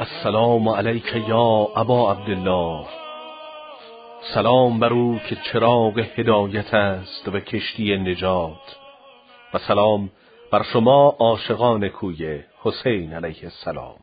السلام علیک یا ابا عبدالله سلام بر او که چراغ هدایت است و کشتی نجات و سلام بر شما عاشقان کوی حسین علیه السلام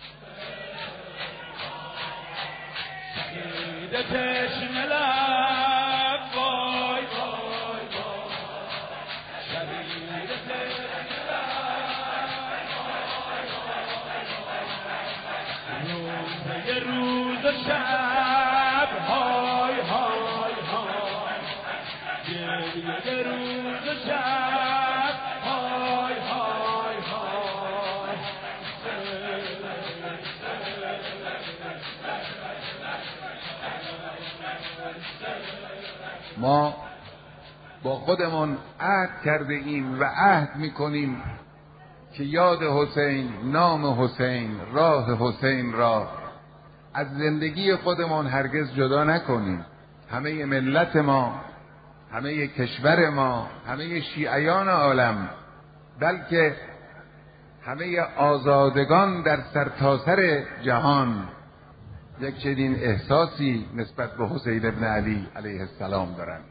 خودمون عهد کرده ایم و عهد می‌کنیم که یاد حسین نام حسین راه حسین را از زندگی خودمون هرگز جدا نکنیم. همه ملت ما همه کشور ما همه شیعیان عالم بلکه همه آزادگان در سرتاسر جهان یک چنین احساسی نسبت به حسین ابن علی علیه السلام دارند.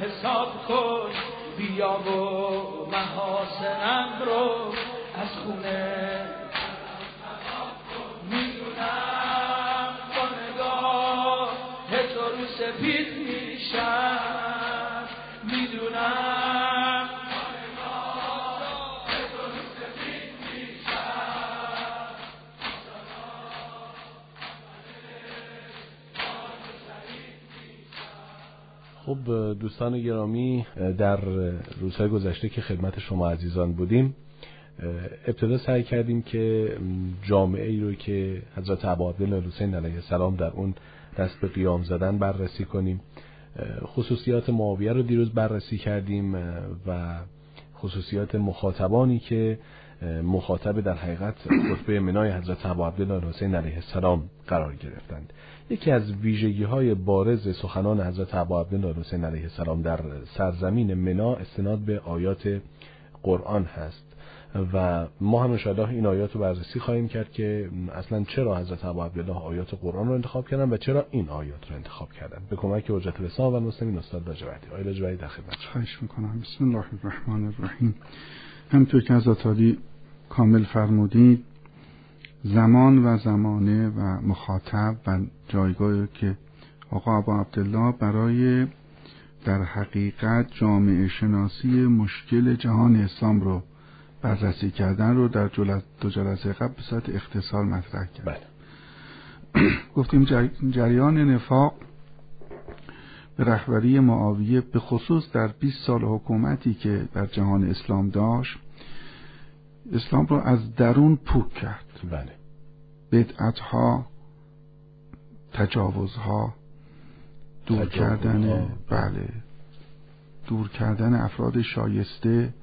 حساب کن. بیا و محاسنم رو از خونه خب دوستان گرامی در روزهای گذشته که خدمت شما عزیزان بودیم ابتدا سعی کردیم که جامعه ای رو که حضرت عبادالله حسین علیه السلام در اون دست به قیام زدن بررسی کنیم. خصوصیات معاویه رو دیروز بررسی کردیم و خصوصیات مخاطبانی که مخاطب در حقیقت خطبه منای حضرت عبادالله حسین علیه السلام قرار گرفتند. یکی از ویژگی های بارز سخنان حضرت ابا عبدالله حسین علیه السلام در سرزمین منا استناد به آیات قرآن هست و ما هم انشاءالله این آیات رو بررسی خواهیم کرد که اصلا چرا حضرت ابا عبدالله آیات قرآن رو انتخاب کردن و چرا این آیات رو انتخاب کردن. به کمک حجت الاسلام و مسلمین استاد لاجوردی آقای لاجوردی در خدمت خواهش می‌کنم. بسم الله الرحمن الرحیم. همطور که حضرت علی کامل فرمودید زمان و زمانه و مخاطب و جایگاهی که آقا ابا عبدالله برای در حقیقت جامعه شناسی مشکل جهان اسلام رو بررسی کردن رو در دو جلسه قبل به صورت اختصار مطرح کرد بله. گفتیم جریان نفاق به رهبری معاویه به خصوص در 20 سال حکومتی که در جهان اسلام داشت اسلام رو از درون پوک کرد. بله. بدعتها تجاوزها دور کردن بله دور کردن افراد شایسته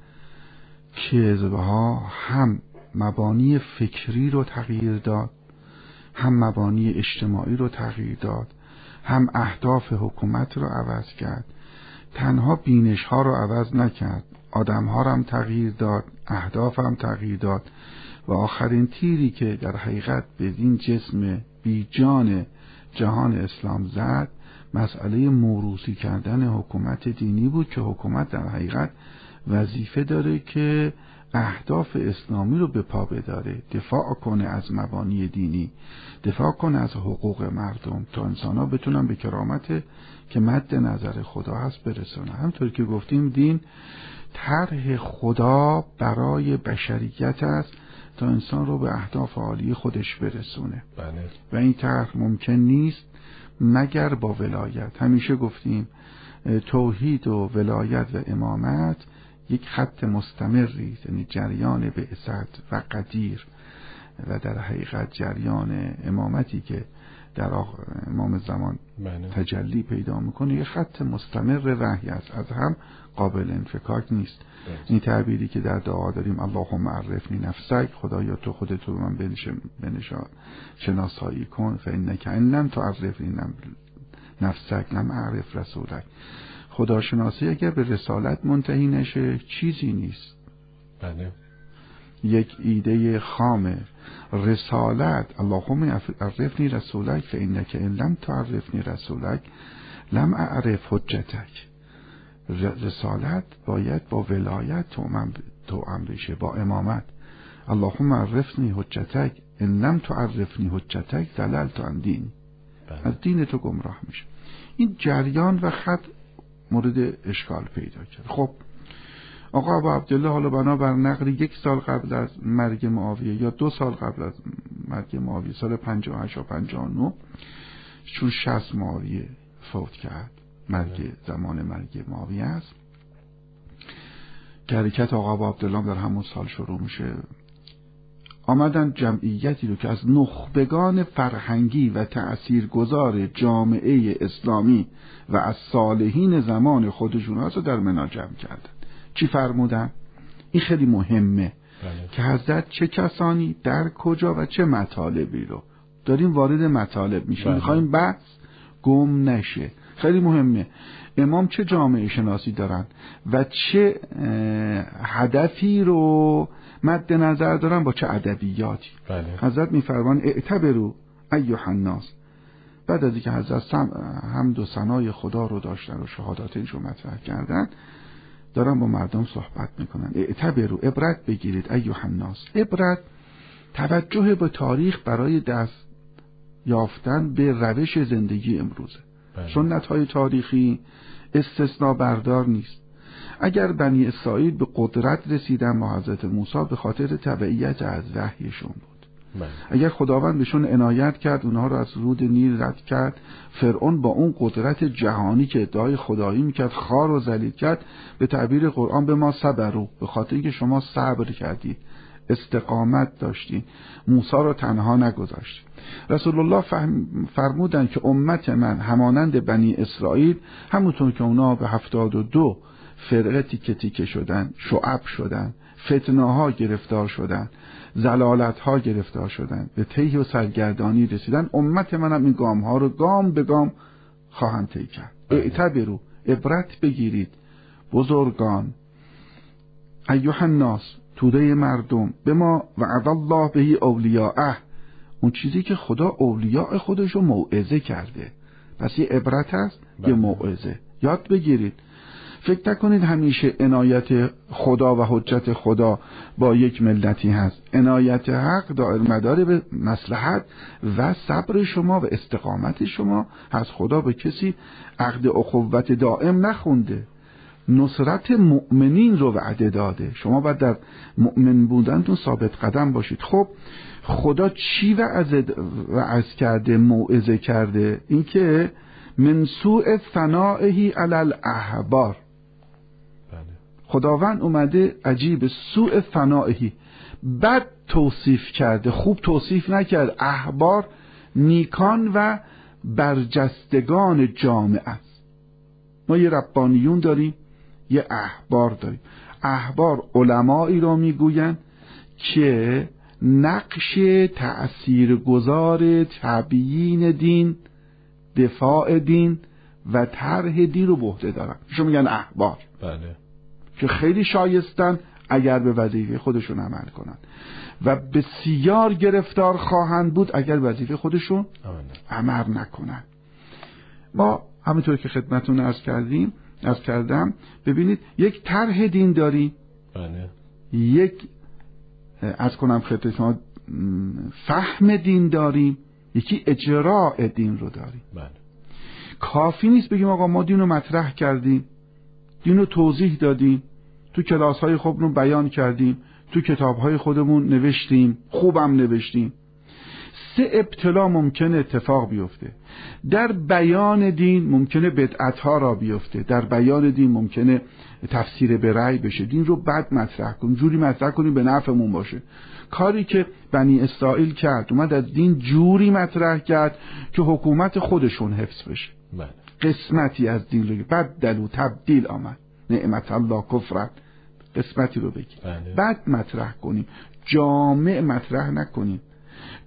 کذبها هم مبانی فکری رو تغییر داد هم مبانی اجتماعی رو تغییر داد هم اهداف حکومت رو عوض کرد. تنها بینش ها رو عوض نکرد. آدم ها رو هم تغییر داد اهداف هم تغییر داد. و آخرین تیری که در حقیقت به این جسم بیجان جهان اسلام زد مسئله موروسی کردن حکومت دینی بود که حکومت در حقیقت وظیفه داره که اهداف اسلامی رو به پا بداره. دفاع کنه از مبانی دینی. دفاع کنه از حقوق مردم تا انسان ها بتونن به کرامت که مد نظر خدا هست برسونه همطور که گفتیم دین طرح خدا برای بشریت است تا انسان رو به اهداف عالی خودش برسونه. بله. و این طرح ممکن نیست مگر با ولایت. همیشه گفتیم توحید و ولایت و امامت یک خط مستمری یعنی جریان بعثت و قدیر. و در حقیقت جریان امامتی که در امام زمان بله. تجلی پیدا می‌کنه یه خط مستمر وحی است. از هم قابل انفکاک نیست. این تعبیری که در دعا داریم اللهم عرفنی نفسک خدایا تو خودت رو من بنشان شناسایی کن فانک ان لم تعرفنی نفسک لم اعرف رسولک. خداشناسی اگر به رسالت منتهی نشه چیزی نیست. بله. یک ایده خامه رسالت. اللهم عرفنی رسولک فانک ان لم تعرفنی رسولک لم اعرف حجتک. رسالت باید با ولایت تو بشه با امامت. اللهم عرفنی حجتک ان لم تعرفنی حجتک دللت عن دین. بله. از دین تو گمراه میشه. این جریان و خط مورد اشکال پیدا کرد. خب آقا ابو عبدالله حالا بنابر نقل یک سال قبل از مرگ معاویه یا دو سال قبل از مرگ معاویه سال 58 و 59 چون 60 معاویه فوت کرد. مرگ زمان مرگ معاویه است. که حرکت آقا ابو عبدالله در همون سال شروع میشه. آمدن جمعیتی رو که از نخبگان فرهنگی و تأثیرگذار جامعه اسلامی و از صالحین زمان خودشون رو در منا جمع کردن چی فرمودن؟ این خیلی مهمه بله. که حضرت چه کسانی در کجا و چه مطالبی رو داریم وارد مطالب میشیم بله. می‌خوایم بحث گم نشه خیلی مهمه امام چه جامعه شناسی دارن و چه هدفی رو مد نظر دارن با چه ادبیاتی. بله. حضرت میفرمان اعتبرو ایوه الناس. بعد از اینکه حضرت هم دو سنای خدا رو داشتن و شهاداتش رو مطرح کردن دارن با مردم صحبت می‌کنن. اعتبرو عبرت بگیرید ایوه الناس. عبرت توجه به تاریخ برای دست یافتن به روش زندگی امروزه. بله. سنت های تاریخی استثناء بردار نیست. اگر بنی اسرائیل به قدرت رسیدن با حضرت موسی به خاطر تبعیت از وحیشون بود بله. اگر خداوند بهشون عنایت کرد اونها رو از رود نیل رد کرد فرعون با اون قدرت جهانی که ادعای خدایی می‌کرد خار و ذلیل کرد به تعبیر قرآن به ما صبرو به خاطر اینکه شما صبر کردید استقامت داشتین موسی رو تنها نگذاشتید رسول الله فرمودن که امت من همانند بنی اسرائیل همونطور که اونا به هفتاد و دو فرقه تیکه تیکه شدن شعب شدن فتنه ها گرفتار شدن زلالت ها گرفتار شدن به تیه و سرگردانی رسیدن. امت منم این گام ها رو گام به گام خواهند طی کرد. اعتبرو عبرت بگیرید. بزرگان ایوه الناس توده مردم به ما وعد الله بهی اولیاءه. اون چیزی که خدا اولیاء خودش رو موعظه کرده. پس یه عبرت هست یه موعظه. یاد بگیرید. فکر نکنید همیشه عنایت خدا و حجت خدا با یک ملتی هست. عنایت حق دائر مدار به مسلحت و صبر شما و استقامت شما هست خدا به کسی عقد اخوت دائم نخونده. نصرت مؤمنین رو وعده داده. شما باید در مؤمن بودنتون ثابت قدم باشید. خب خدا چی وعظ کرده موعظه کرده؟ اینکه من سوء ثنائه علی الاحبار. خداوند اومده عجیب سوء ثنائه بد توصیف کرده خوب توصیف نکرد. احبار نیکان و برجستگان جامعه است. ما یه ربانیون داریم یه احبار داریم. احبار علمایی را می‌گویند که نقش تأثیرگذار تبیین دین دفاع دین و طرح دین رو به عهده دارن. شما میگن احبار. بله. که خیلی شایستن اگر به وظیفه خودشون عمل کنن. و بسیار گرفتار خواهند بود اگر وظیفه خودشون عمل نکنن. ما همینطور که خدمتون ارز کردیم ارز کردم ببینید یک طرح دین داریم. بله. یک از کنم خدمت فهم دین داریم. یکی اجراع دین رو داریم. بله. کافی نیست بگیم آقا ما دین رو مطرح کردیم دین رو توضیح دادیم. تو کلاس های خودمون بیان کردیم تو کتاب های خودمون نوشتیم خوبم نوشتیم. سه ابتلا ممکنه اتفاق بیفته. در بیان دین ممکنه بدعت ها را بیفته. در بیان دین ممکنه تفسیر به رأی بشه. دین رو بد مطرح کنیم جوری مطرح کنیم به نفعمون باشه. کاری که بنی اسرائیل کرد اومد از دین جوری مطرح کرد که حکومت خودشون حفظ بشه. بله. قسمتی از دین رو. بعد دلو تبدیل آمد. نعمت الله کفرت قسمتی رو بگیم. بله. بعد مطرح کنیم. جامع مطرح نکنیم.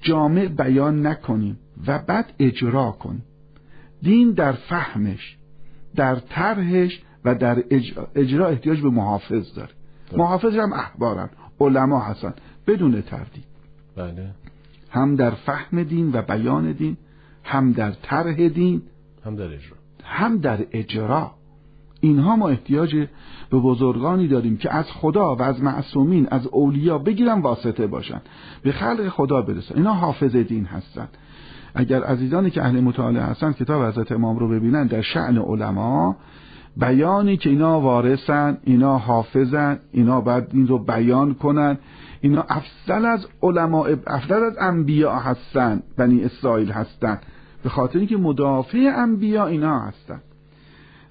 جامع بیان نکنیم و بعد اجرا کنیم. دین در فهمش در طرحش و در اج- اجرا احتیاج به محافظ داره. محافظ هم احبارن. علما هستن. بدون تردید. بله. هم در فهم دین و بیان دین هم در طرح دین هم در اجرا. هم در اجرا. اینها ما احتیاج به بزرگانی داریم که از خدا و از معصومین از اولیا بگیرن واسطه باشن. به خلق خدا برسن. اینا حافظ دین هستن. اگر عزیزانی که اهل مطالعه هستن کتاب حضرت امام رو ببینن در شعن علما بیانی که اینا وارثن اینا حافظن اینا باید این رو بیان کنن. اینا افضل از علما افضل از انبیا هستن. بنی اسرائیل هستن. به خاطر اینکه مدافع انبیا اینا هستن.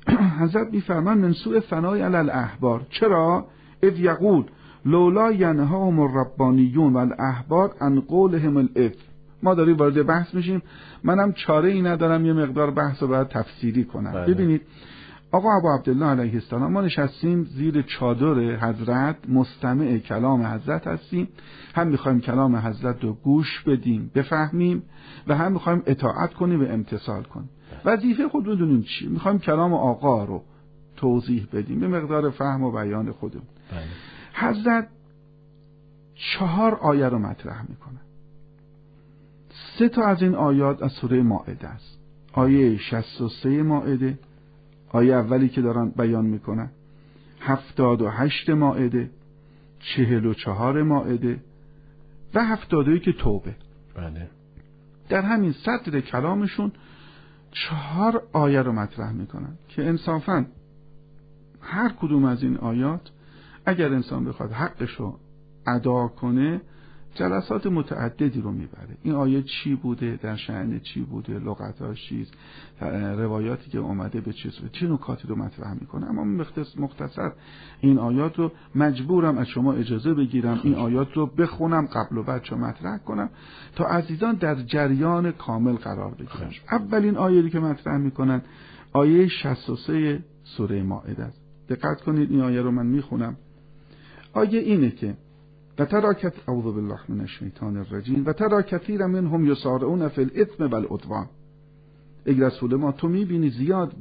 حضرت میفرمان من سوء فنای علی الاحبار. چرا؟ اذ یقول لولا ینهاهم الربانیون و الاحبار عن قولهم الاثم ما داریم وارد بحث میشیم. منم چاره ای ندارم یه مقدار بحث رو باید تفسیری کنم. بله. ببینید آقا ابو عبدالله علیه السلام ما نشستیم زیر چادر حضرت مستمع کلام حضرت هستیم. هم می‌خوایم کلام حضرت رو گوش بدیم بفهمیم و هم می‌خوایم اطاعت کنیم و امتصال کنیم. وظیفه خود بدونیم چی. می‌خوایم کلام آقا رو توضیح بدیم. به مقدار فهم و بیان خودمون. بله. حضرت چهار آیه رو مطرح می‌کنه. سه تا از این آیات از سوره ماعده است. آیه 63 ماعده. آیه اولی که دارن بیان می‌کنن. هفتاد و هشت ماعده. چهل و چهار ماعده. و هفتاد که توبه. بله. در همین سطر کلامشون چهار آیه رو مطرح می‌کنن که انصافا هر کدوم از این آیات اگر انسان بخواد حقش رو ادا کنه جلسات متعددی رو می‌بره. این آیه چی بوده؟ در شعن چی بوده؟ لغتاش چیست؟ روایاتی که اومده به چیز چه نکاتی رو مطرح می‌کنه؟ اما مختص- مختصر این آیات رو مجبورم از شما اجازه بگیرم. این آیات رو بخونم قبل و بعد مطرح کنم تا عزیزان در جریان کامل قرار بگیرن. اولین آیه که مطرح می‌کنن آیه 63 سوره مائده است. دقت کنید این آیه رو من می‌خونم. آیه اینه که و ترا کت اعوذ بالله من الشیطان الرجیم. و ترا کثیر منهم یسارعون فی الاثم والعدوان. ای رسول ما تو می‌بینی زیاد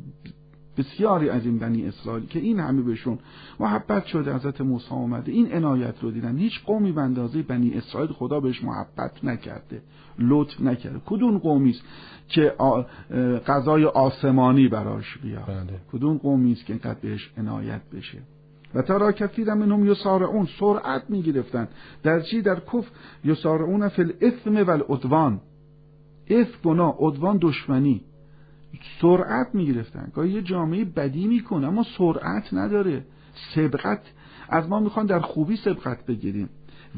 بسیاری از این بنی اسرائیل که این همه بهشون محبت شده حضرت موسی اومده این عنایت رو دیدن. هیچ قومی به اندازه بنی اسرائیل خدا بهش محبت نکرده لطف نکرده. کدوم قومی است که غذای آسمانی براش بیاد؟ بله. کدوم قومی است که اینقدر بهش عنایت بشه؟ و ترا کثیر منهم یسارعون سرعت می‌گرفتن. در چی؟ در کفر. یسارعون فی الاثم والعدوان اثم گناه عدوان دشمنی. سرعت می‌گرفتن. گاهی یه جامعه بدی می‌کنه اما سرعت نداره. سبقت. از ما می‌خوان در خوبی سبقت بگیریم.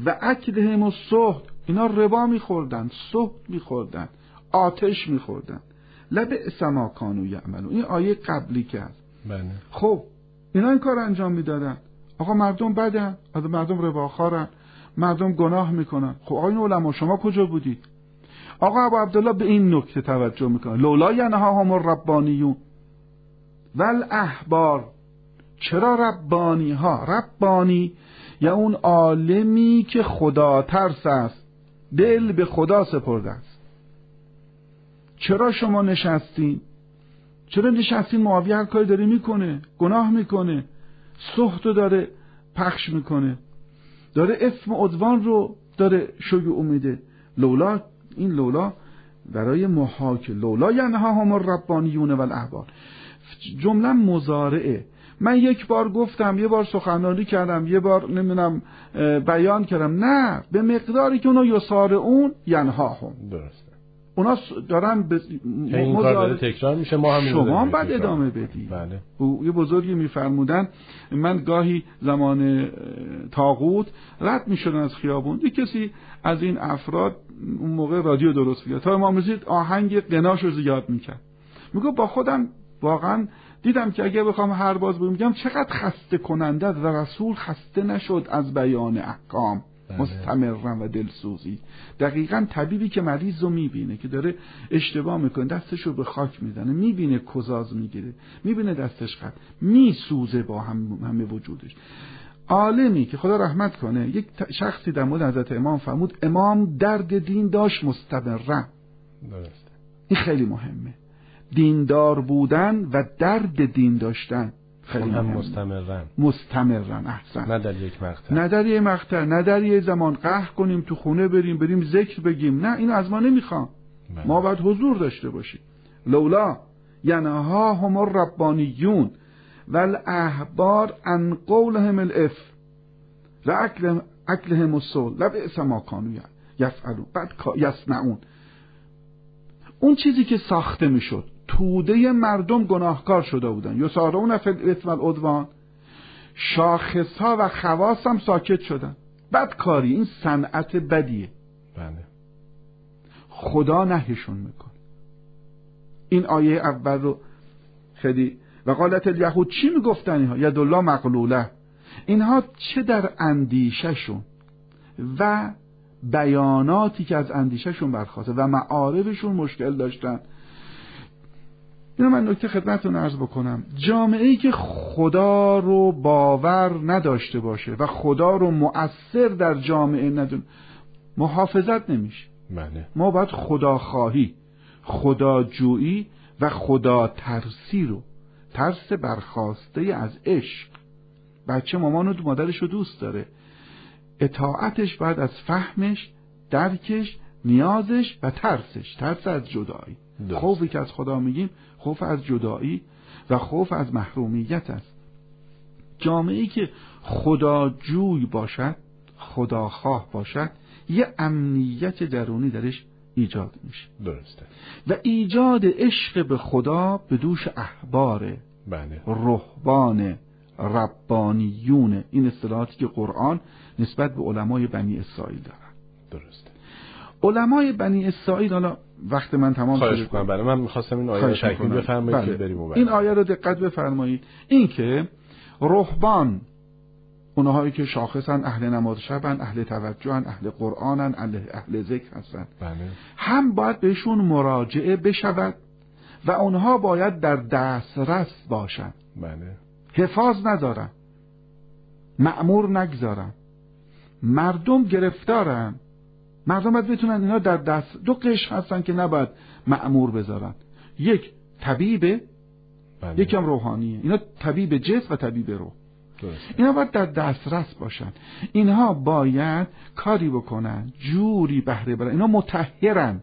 و اکلهم و سهد اینا ربا میخوردن سهد میخوردن آتش میخوردن. لب سما کانو یعملون. این آیه قبلی که هست. بله. خب اینا این کار انجام می‌دادن. آقا مردم بدن از مردم رباخارن مردم گناه می‌کنن. خب آقا این علما شما کجا بودید؟ آقا ابو عبدالله به این نکته توجه می‌کنه. لولا ینهاهم الربانیون. ول احبار چرا ربانی ها ربانی یا اون عالمی که خدا ترس است. دل به خدا سپرده است. چرا شما نشستین؟ چرا نشستین معاویه هر کاری داره می‌کنه؟ گناه می‌کنه. سخت داره پخش می‌کنه. داره اسم عدوان رو داره شیوع میده لولا این لولا برای محاک. لولا ینهاهم الربانیون والاحبار. جمله مزارعه من یک بار گفتم یه بار سخنرانی کردم یه بار نمی‌دونم بیان کردم. نه به مقداری که اونا یسارعون ینهاهم. درسته. اونا دارن به این کار داره تکرار میشه ما هم شما هم باید ادامه بدی بله. او یه بزرگی میفرمودن من گاهی زمان تاغوت رد می‌شدن از خیابون. یه کسی از این افراد اون موقع رادیو درست می‌کرد. تا امام آهنگ قناش رو زیاد می‌کرد. میگو با خودم واقعا دیدم که اگه بخوام هر باز بگم چقدر خسته کننده و رسول خسته نشد از بیان احکام. بله. مستمرا و دلسوزی. دقیقا طبیبی که مریض رو می‌بینه که داره اشتباه می‌کنه دستش رو به خاک می‌زنه می‌بینه کزاز می‌گیره می‌بینه دستش خط میسوزه با هم همه وجودش. عالمی که خدا رحمت کنه یک شخصی در مورد حضرت امام فرمود امام درد دین داشت مستمرا درست این خیلی مهمه. دیندار بودن و درد دین داشتن. خیلی هم. مستمرن. مستمرن احسن. نه در یک مقطع. نه در یه مقطع نه در یه زمان. قهر کنیم تو خونه بریم بریم ذکر بگیم. نه اینو از ما نمی‌خوام بله. ما باید حضور داشته باشیم. لولا ینها هم الربانیون والاحبار عن قولهم الاف و اکل اکلهم السول لبئس ما کانوا یفعلون. بعد یصنعون. اون چیزی که ساخته می‌شد. توده مردم گناهکار شده بودن. یسارعون فی الاثم والعدوان شاخص ها و خواص هم ساکت شدن. بدکاری این صنعت بدیه. بله. خدا نهشون میکن این آیه اول رو خیلی و قالت الیهود چی می‌گفتن اینها؟ ید الله مقلوله اینها چه در اندیشهشون؟ و بیاناتی که از اندیشهشون برخواسته و معارفشون مشکل داشتن. اینو من نکته خدمتتون عرض بکنم. جامعه ای که خدا رو باور نداشته باشه و خدا رو مؤثر در جامعه ندون محافظت نمیشه. بله. ما باید خداخواهی خداجویی و خدا ترسی رو ترس برخواسته از عشق. بچه مامان و مادرش رو دوست داره. اطاعتش باید از فهمش درکش نیازش و ترسش. ترس از جدایی. خوفی که از خدا میگیم خوف از جدایی و خوف از محرومیت است. جامعه ای که خداجوی باشد خداخواه باشد یه امنیت درونی درش ایجاد میشه. درسته. و ایجاد عشق به خدا به دوش احباره بله. رهبان ربانیون. این اصطلاحاتی که قرآن نسبت به علمای بنی اسرائیل دارن. درسته. علمای بنی اسرائیل حالا وقت من تمام خواهش شده. می‌کنم برای من می‌خواستم این آیه رو خواهش تکمیل. بفرمایید بله. که بریم اون این. آیه رو دقت بفرمایید این که رهبان اونهایی که شاخصن اهل نماز شبن اهل توجهن اهل قرآنن اهل, اهل ذکر هستن بله هم باید بهشون مراجعه بشود و اونها باید در دسترس باشند بله حفاظ ندارن معمور نگذارن مردم گرفتارن مردم باید بتونن اینا در دست دو قش هستن که نباید معمور بذارن. یک طبیبه بله. یکی هم روحانیه. اینا طبیب جسم و طبیب روح. درسته اینا باید در دسترس باشن. اینها باید کاری بکنن جوری بهره برن. اینا متحرن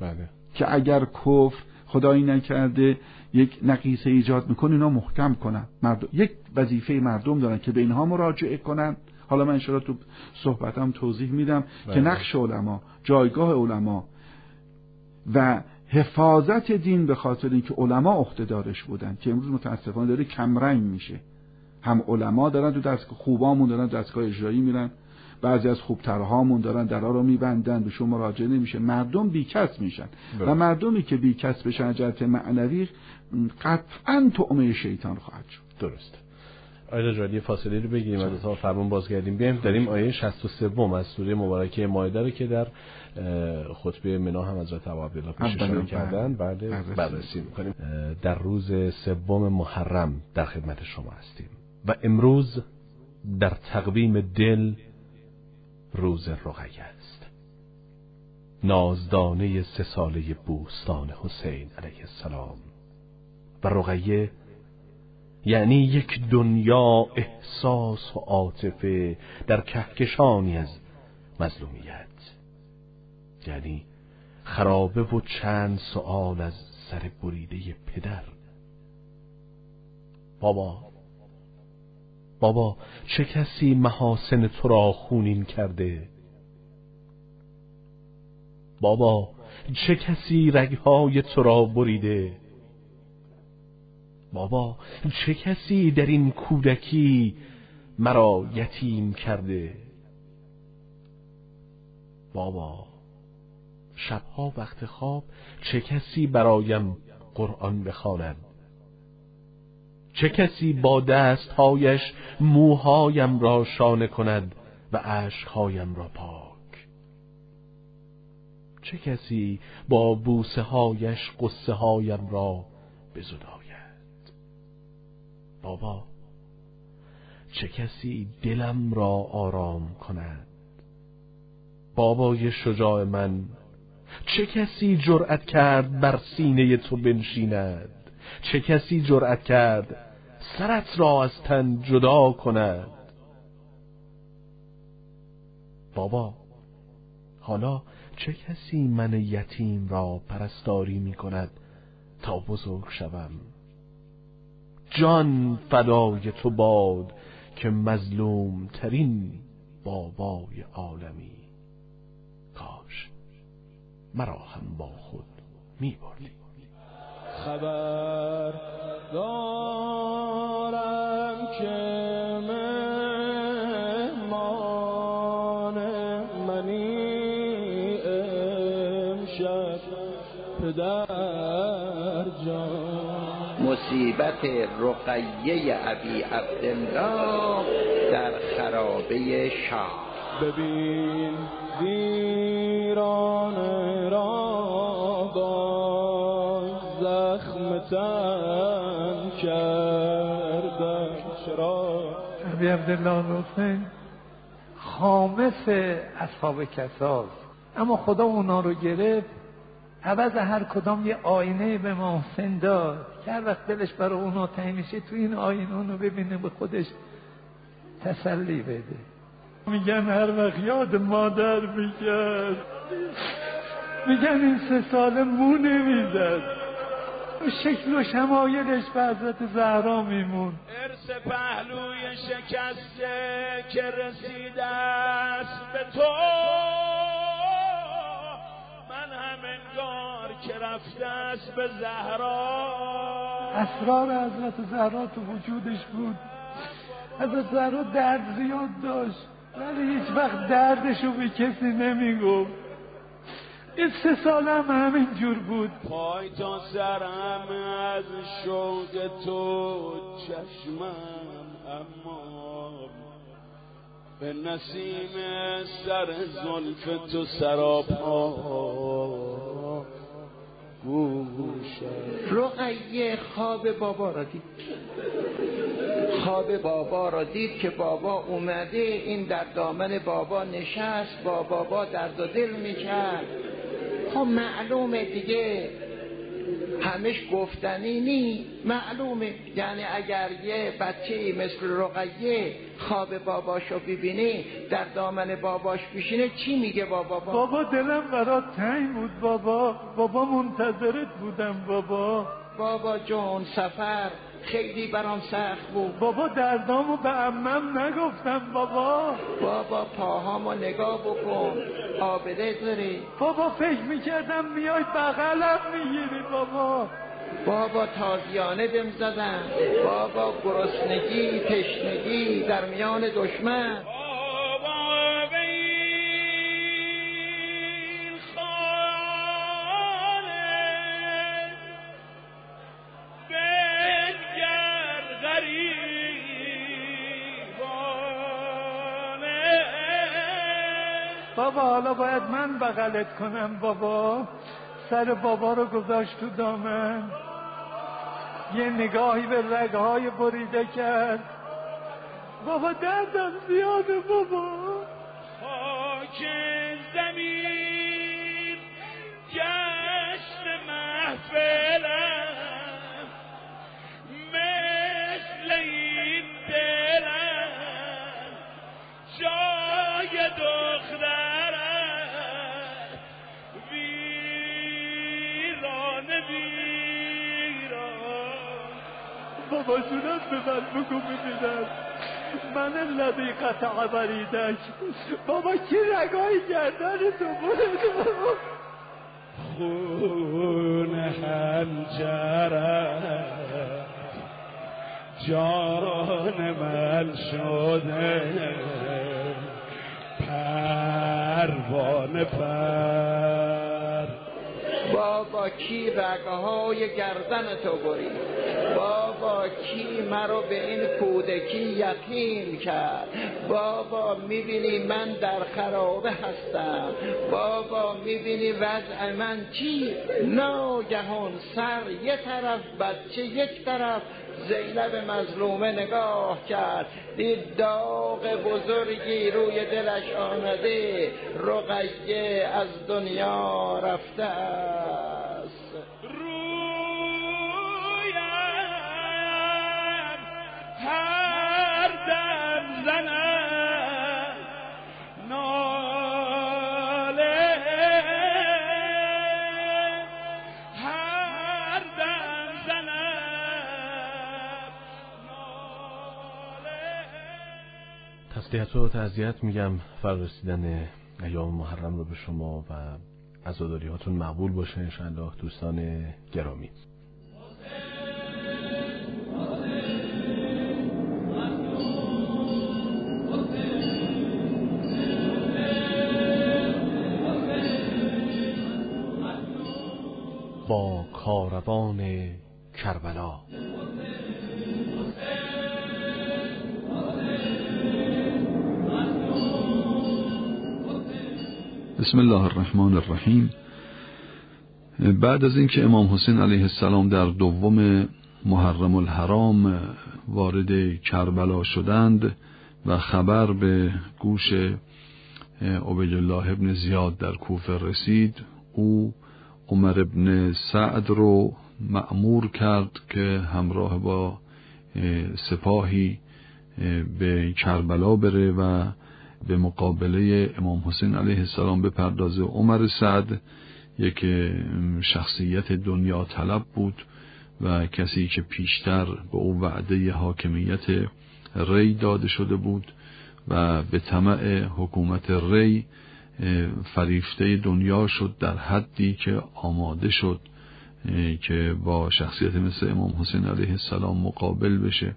بله. که اگر کفر خدایی نکرده یک نقیصه ایجاد می‌کنه اینا محکم کنن. مردم یک وظیفه مردم دارن که به اینها مراجعه کنن. حالا من انشاءالله تو صحبتم توضیح میدم بله. که نقش علما جایگاه علما و حفاظت دین به خاطر اینکه علما عهدهدارش بودن که امروز متاسفانه داره کمرنگ میشه. هم علما دارن تو دست خوبامون دارن دستگاه اجرایی میرن بعضی از خوبترهامون دارن درا رو میبندن بهشون مراجعه نمیشه. مردم بیکس میشن. و درست. مردمی که بیکس بشن از جهت معنوی قطعا تعمه شیطان خواهد شد. درست. آیه رجالی فاصله رو بگیریم از اتاق فرمون بازگردیم. بیایم داریم آیه 63 از سوره مبارکه مائده رو که در خطبه منا هم حضرت ابو عبدالله پیش اشاره بله. کردن. بعد بررسی. بررسی می‌کنیم. در روز سوم محرم در خدمت شما هستیم. و امروز در تقویم دل روز رقیه است. نازدانه سه ساله بوستان حسین علیه السلام. و رقیه یعنی یک دنیا احساس و عاطفه در کهکشانی از مظلومیت. یعنی خرابه و چند سؤال از سر بریده پدر. بابا بابا چه کسی محاسن تو را خونین کرده؟ بابا چه کسی رگهای تو را بریده؟ بابا چه کسی در این کودکی مرا یتیم کرده؟ بابا شبها وقت خواب چه کسی برایم قرآن بخواند؟ چه کسی با دستهایش موهایم را شانه کند و عشقهایم را پاک؟ چه کسی با بوسه هایش قصه هایم را بزداید بابا چه کسی دلم را آرام کند؟ بابای شجاع من چه کسی جرأت کرد بر سینه تو بنشیند؟ چه کسی جرأت کرد سرت را از تن جدا کند؟ بابا حالا چه کسی من یتیم را پرستاری می کند تا بزرگ شوم؟ جان فدای تو باد که مظلوم ترین بابای عالمی. کاش مرا هم با خود می بردی. خبر دارم که مهمان منی امشب پدر مصیبت رقیه ابی عبدالله در خرابه شاه. ببین ویران را با زخم تن کردن. چرا؟ ابی عبدالله حسین خامس اصحاب کساست اما خدا اونا رو گرفت عوض هر کدام یه آینه به ما حسین داد. که هر وقت دلش برای اونا تنگ میشه تو این آینه اونو ببینه به خودش تسلی بده. میگن هر وقت یاد مادر می‌کرد میگن این سه ساله مو نمی‌زد. شکل و شمایلش به حضرت زهرا میمون. ارس پهلوی شکسته که رسیده است به تو. که رفته است به زهرا. اسرار حضرت زهرا تو وجودش بود. حضرت زهرا درد زیاد داشت. ولی هیچ وقت دردشو به کسی نمی‌گفت. این سه سال هم همین جور بود. پای تا سرم از شوق تو چشمم اما به نسیم سر زلف تو سراپا گوشم رقیه خواب بابا را دید. خواب بابا را دید که بابا اومده این در دامن بابا نشست با بابا درد و دل می‌کرد. خب معلومه دیگه. همش گفتنی نی معلومه. یعنی اگر یه بچه مثل رقیه خواب باباشو ببینه در دامن باباش بشینه چی میگه بابا؟ بابا بابا دلم برات تنگ بود بابا. بابا منتظرت بودم بابا. بابا جون سفر. خیلی برام سخت بود. بابا دردامو به امم نگفتم بابا. بابا پاهامو نگاه بکن. آبله داری. بابا فکر می‌کردم میای بغلم می‌گیری بابا. بابا تازیانه بهم زدن. بابا گرسنگی تشنگی در میان دشمن. بغلت کنم بابا. سر بابا رو گذاشت تو دامن. یه نگاهی به رگهای بریده کرد. بابا دردم زیاده بابا. به من بگو ببینم. من الذی قطع بریدک بابا کی رگای گردن تو برد خون هنجرم جان من شده. پروانه پر. بابا کی رگهای گردن تو برید بابا کی مرا به این کودکی یتیم کرد؟ بابا می‌بینی من در خرابه هستم. بابا می‌بینی وضع من چی ناگهان سر یه طرف بچه یک طرف. زینب مظلومه نگاه کرد. دید داغ بزرگی روی دلش آمده. رقیه از دنیا رفته. تسلیت و تعذیت میگم. فرارسیدن ایام محرم رو به شما و عزاداری هاتون مقبول باشه انشاءالله دوستان گرامی. با کاروان کربلا. بسم الله الرحمن الرحیم. بعد از اینکه امام حسین علیه السلام در دوم محرم الحرام وارد کربلا شدند و خبر به گوش عبید الله ابن زیاد در کوفه رسید او عمر ابن سعد رو معمور کرد که همراه با سپاهی به کربلا بره و به مقابله امام حسین علیه السلام بپردازه عمر سعد یک شخصیت دنیا طلب بود و کسی که پیشتر به او وعده حاکمیت ری داده شده بود و به طمع حکومت ری فریفته دنیا شد در حدی که آماده شد که با شخصیت مثل امام حسین علیه السلام مقابل بشه.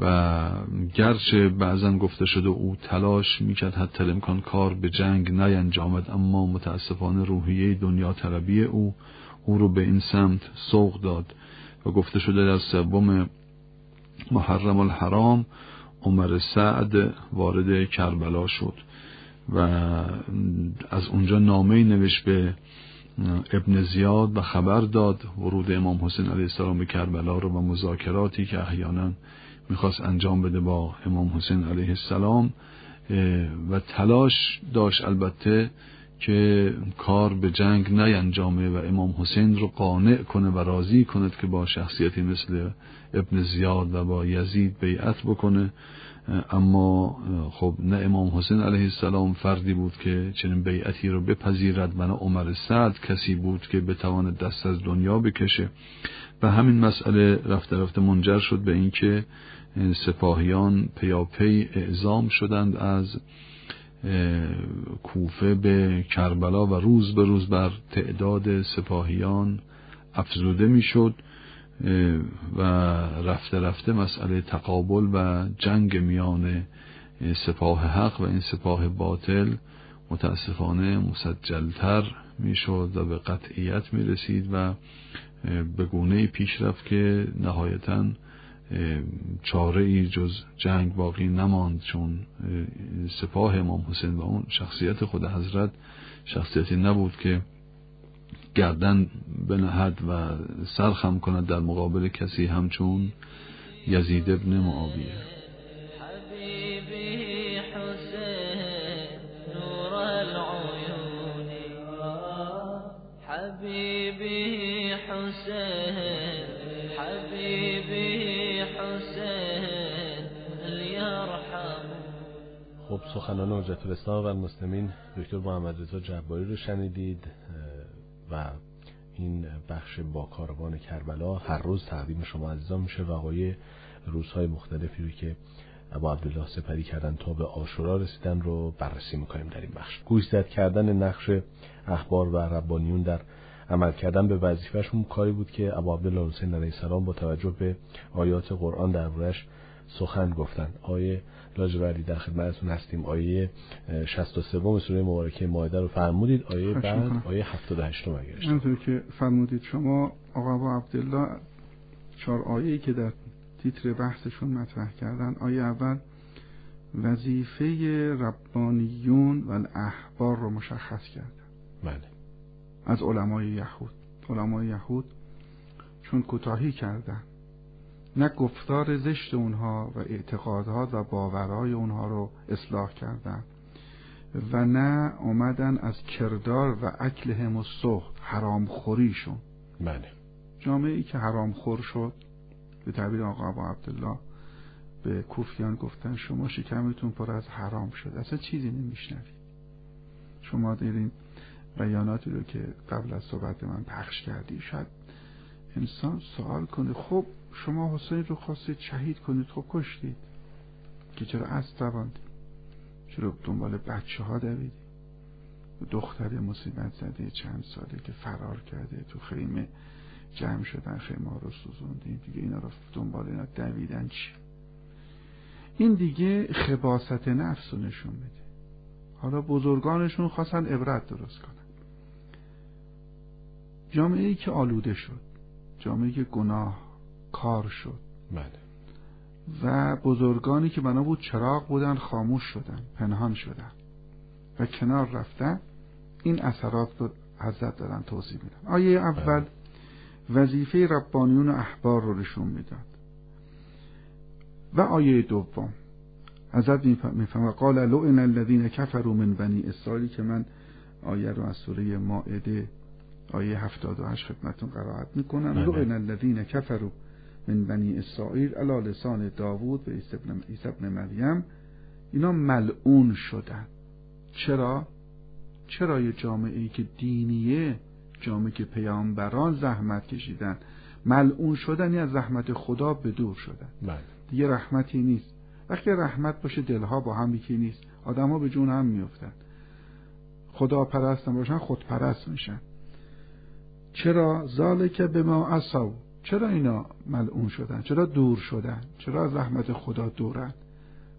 و گرچه بعضا گفته شده او تلاش می‌کرد حتی امکان کار به جنگ نینجامد اما متاسفانه روحیه دنیا طلبی او او رو به این سمت سوق داد و گفته شده در سوم محرم الحرام عمر سعد وارد کربلا شد و از اونجا نامه نوشت به ابن زیاد و خبر داد ورود امام حسین علیه السلام به کربلا رو و مذاکراتی که احیانا می‌خواست انجام بده با امام حسین علیه السلام و تلاش داشت البته که کار به جنگ نینجامه و امام حسین رو قانع کنه و راضی کند که با شخصیتی مثل ابن زیاد و با یزید بیعت بکنه. اما خب نه امام حسین علیه السلام فردی بود که چنین بیعتی رو بپذیرد و نه عمر سعد کسی بود که بتواند دست از دنیا بکشه. و همین مسئله رفته رفته منجر شد به اینکه سپاهیان پیاپی اعزام شدند از کوفه به کربلا و روز به روز بر تعداد سپاهیان افزوده می‌شد و رفته رفته مسئله تقابل و جنگ میان سپاه حق و این سپاه باطل متاسفانه مسجلتر می‌شد و به قطعیت می رسید و به گونه پیش رفت که نهایتا چاره ای جز جنگ باقی نماند چون سپاه امام حسین و اون شخصیت خود حضرت شخصیتی نبود که گردن بنهد و سرخم کند در مقابل کسی همچون یزید ابن معاویه. حبيبي حسين خب سخنان حجت الاسلام و المسلمین دکتر محمد رضا جباری رو شنیدید و این بخش با کاروان کربلا هر روز تقدیم شما عزیزان میشه وقایع روزهای مختلفی رو که ابا عبدالله سپری کردن تا به آشورا رسیدن رو بررسی می‌کنیم در این بخش. گوشزد کردن نقش اخبار و ربانیون در عمل کردن به وظیفهشون کاری بود که ابا عبدالله حسین علیه السلام با توجه به آیات قرآن دربارش سخن گفتن. آیه لاجوردی در خدمتتون هستیم. آیه 63 سوره مبارکه مائده رو فرمودید. آیه بعد آیه 78 رو مگرش همونطور که فرمودید شما آقا ابا عبدالله چهار آیه‌ای که در تیتر بحثشون مطرح کردن. آیه اول وظیفه ربانیون و الاحبار رو مشخص کردن بله. از علمای یهود. علمای یهود چون کوتاهی کردن. نه گفتار زشت اونها و اعتقادات و باورهای اونها رو اصلاح کردن و نه آمدن از کردار و اکلهم و سخت حرام خوریشون بله. جامعه ای که حرام خور شد به تعبیر آقا ابو عبدالله به کوفیان گفتن شما شکمتون پر از حرام شد. اصلا چیزی نمیشنوید. شما دیرین بیاناتی رو که قبل از صحبت من پخش کردی. شاید انسان سوال کنه خب شما حسین رو خواستید شهید کنید خب کشتید. که چرا از دواندید چرا دنبال بچه ها دویدید دختر مصیبت زده چند ساله که فرار کرده تو خیمه جمع شدن خیمه رو سوزوندین دیگه اینا رو دنبال اینا دویدن چی؟ این دیگه خباست نفس رو نشون میده حالا بزرگانشون خواستن عبرت درست کنن. جامعه ای که آلوده شد جامعه که گناه کار شد. بله. و بزرگانی که بنا بود چراغ بودن خاموش شدن پنهان شدن. و کنار رفتن. این اثرات رو حضرت دارن توضیح میدن. آیه اول وظیفه ربانیون و احبار رو نشون می‌داد. و آیه دوم. حضرت میفهم قال لعن الذین کفروا من بنی اسرائیل که من آیه رو از سوره مائده آیه 78 خدمتون قرائت می‌کنم. بله. لعن الذین کفروا من بنی اسرائیل علی لسان داوود و عیسی ابن- مریم. اینا ملعون شدن. چرا؟ چرا یه جامعه ای که دینیه جامعه که پیامبران زحمت کشیدن ملعون شدن از رحمت خدا به دور شدن؟ بله. دیگه رحمتی نیست. وقتی رحمت باشه دلها با هم یکی نیست. آدمها به جون هم میفتن خدا پرست باشن خود پرست میشن. چرا؟ ذالک به ما اصاو چرا اینا ملعون شدن؟ چرا دور شدن؟ چرا از رحمت خدا دورن؟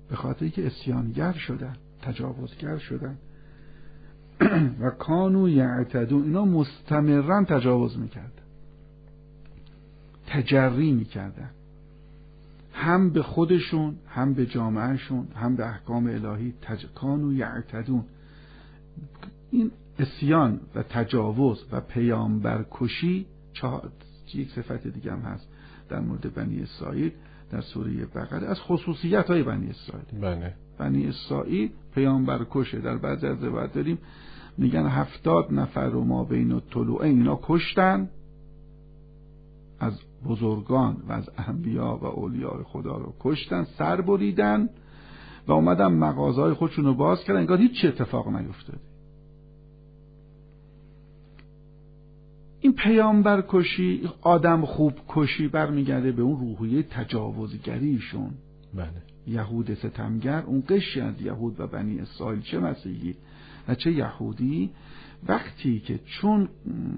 به خاطر که اسیانگر شدن تجاوزگر شدن. و کانو یعتدون اینا مستمرا تجاوز می‌کردن. تجری می‌کردن. هم به خودشون هم به جامعهشون هم به احکام الهی تج... کانو یعتدون. این اسیان و تجاوز و پیامبرکشی چهار یک صفت دیگه هم هست در مورد بنی اسرائیل در سوره بقره از خصوصیت های بنی اسرائیل. بله. بنی اسرائیل پیامبر کشه. در بعضی از روایت داریم میگن هفتاد نفر رو ما بین طلوعین اینا کشتن از بزرگان و از انبیا و اولیاء خدا رو کشتن سر بریدن و اومدن مغازهای خودشون رو باز کردن. انگار هیچ اتفاق نیفتاده. این پیامبر کشی آدم خوب کشی برمیگرده به اون روحیه تجاوزگریشون. بله. یهود ستمگر اون قشی از یهود و بنی اسرائیل چه مسیحی و چه یهودی وقتی که چون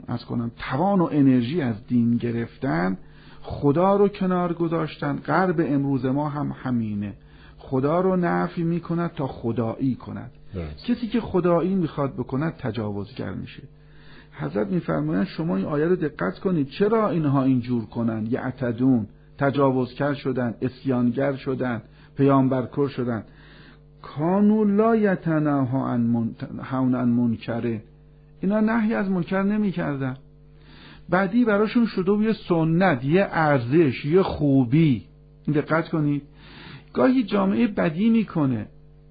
از کنم توان و انرژی از دین گرفتن خدا رو کنار گذاشتن غرب امروز ما هم همینه. خدا رو نفی می‌کند تا خدایی کند. درست. کسی که خدایی می‌خواد بکند تجاوزگر میشه. حضرت میفرمایند شما این آیه رو دقت کنید. چرا اینها اینجور کنن یعتدون تجاوزکر شدن اسیانگر شدن پیامبرکر شدن کانو لا یتناها عن منکره اینا نهی از منکر نمی‌کردن. بعدی براشون شده یه سنت یه ارزش یه خوبی. دقت کنید. گاهی جامعه بدی می‌کنه.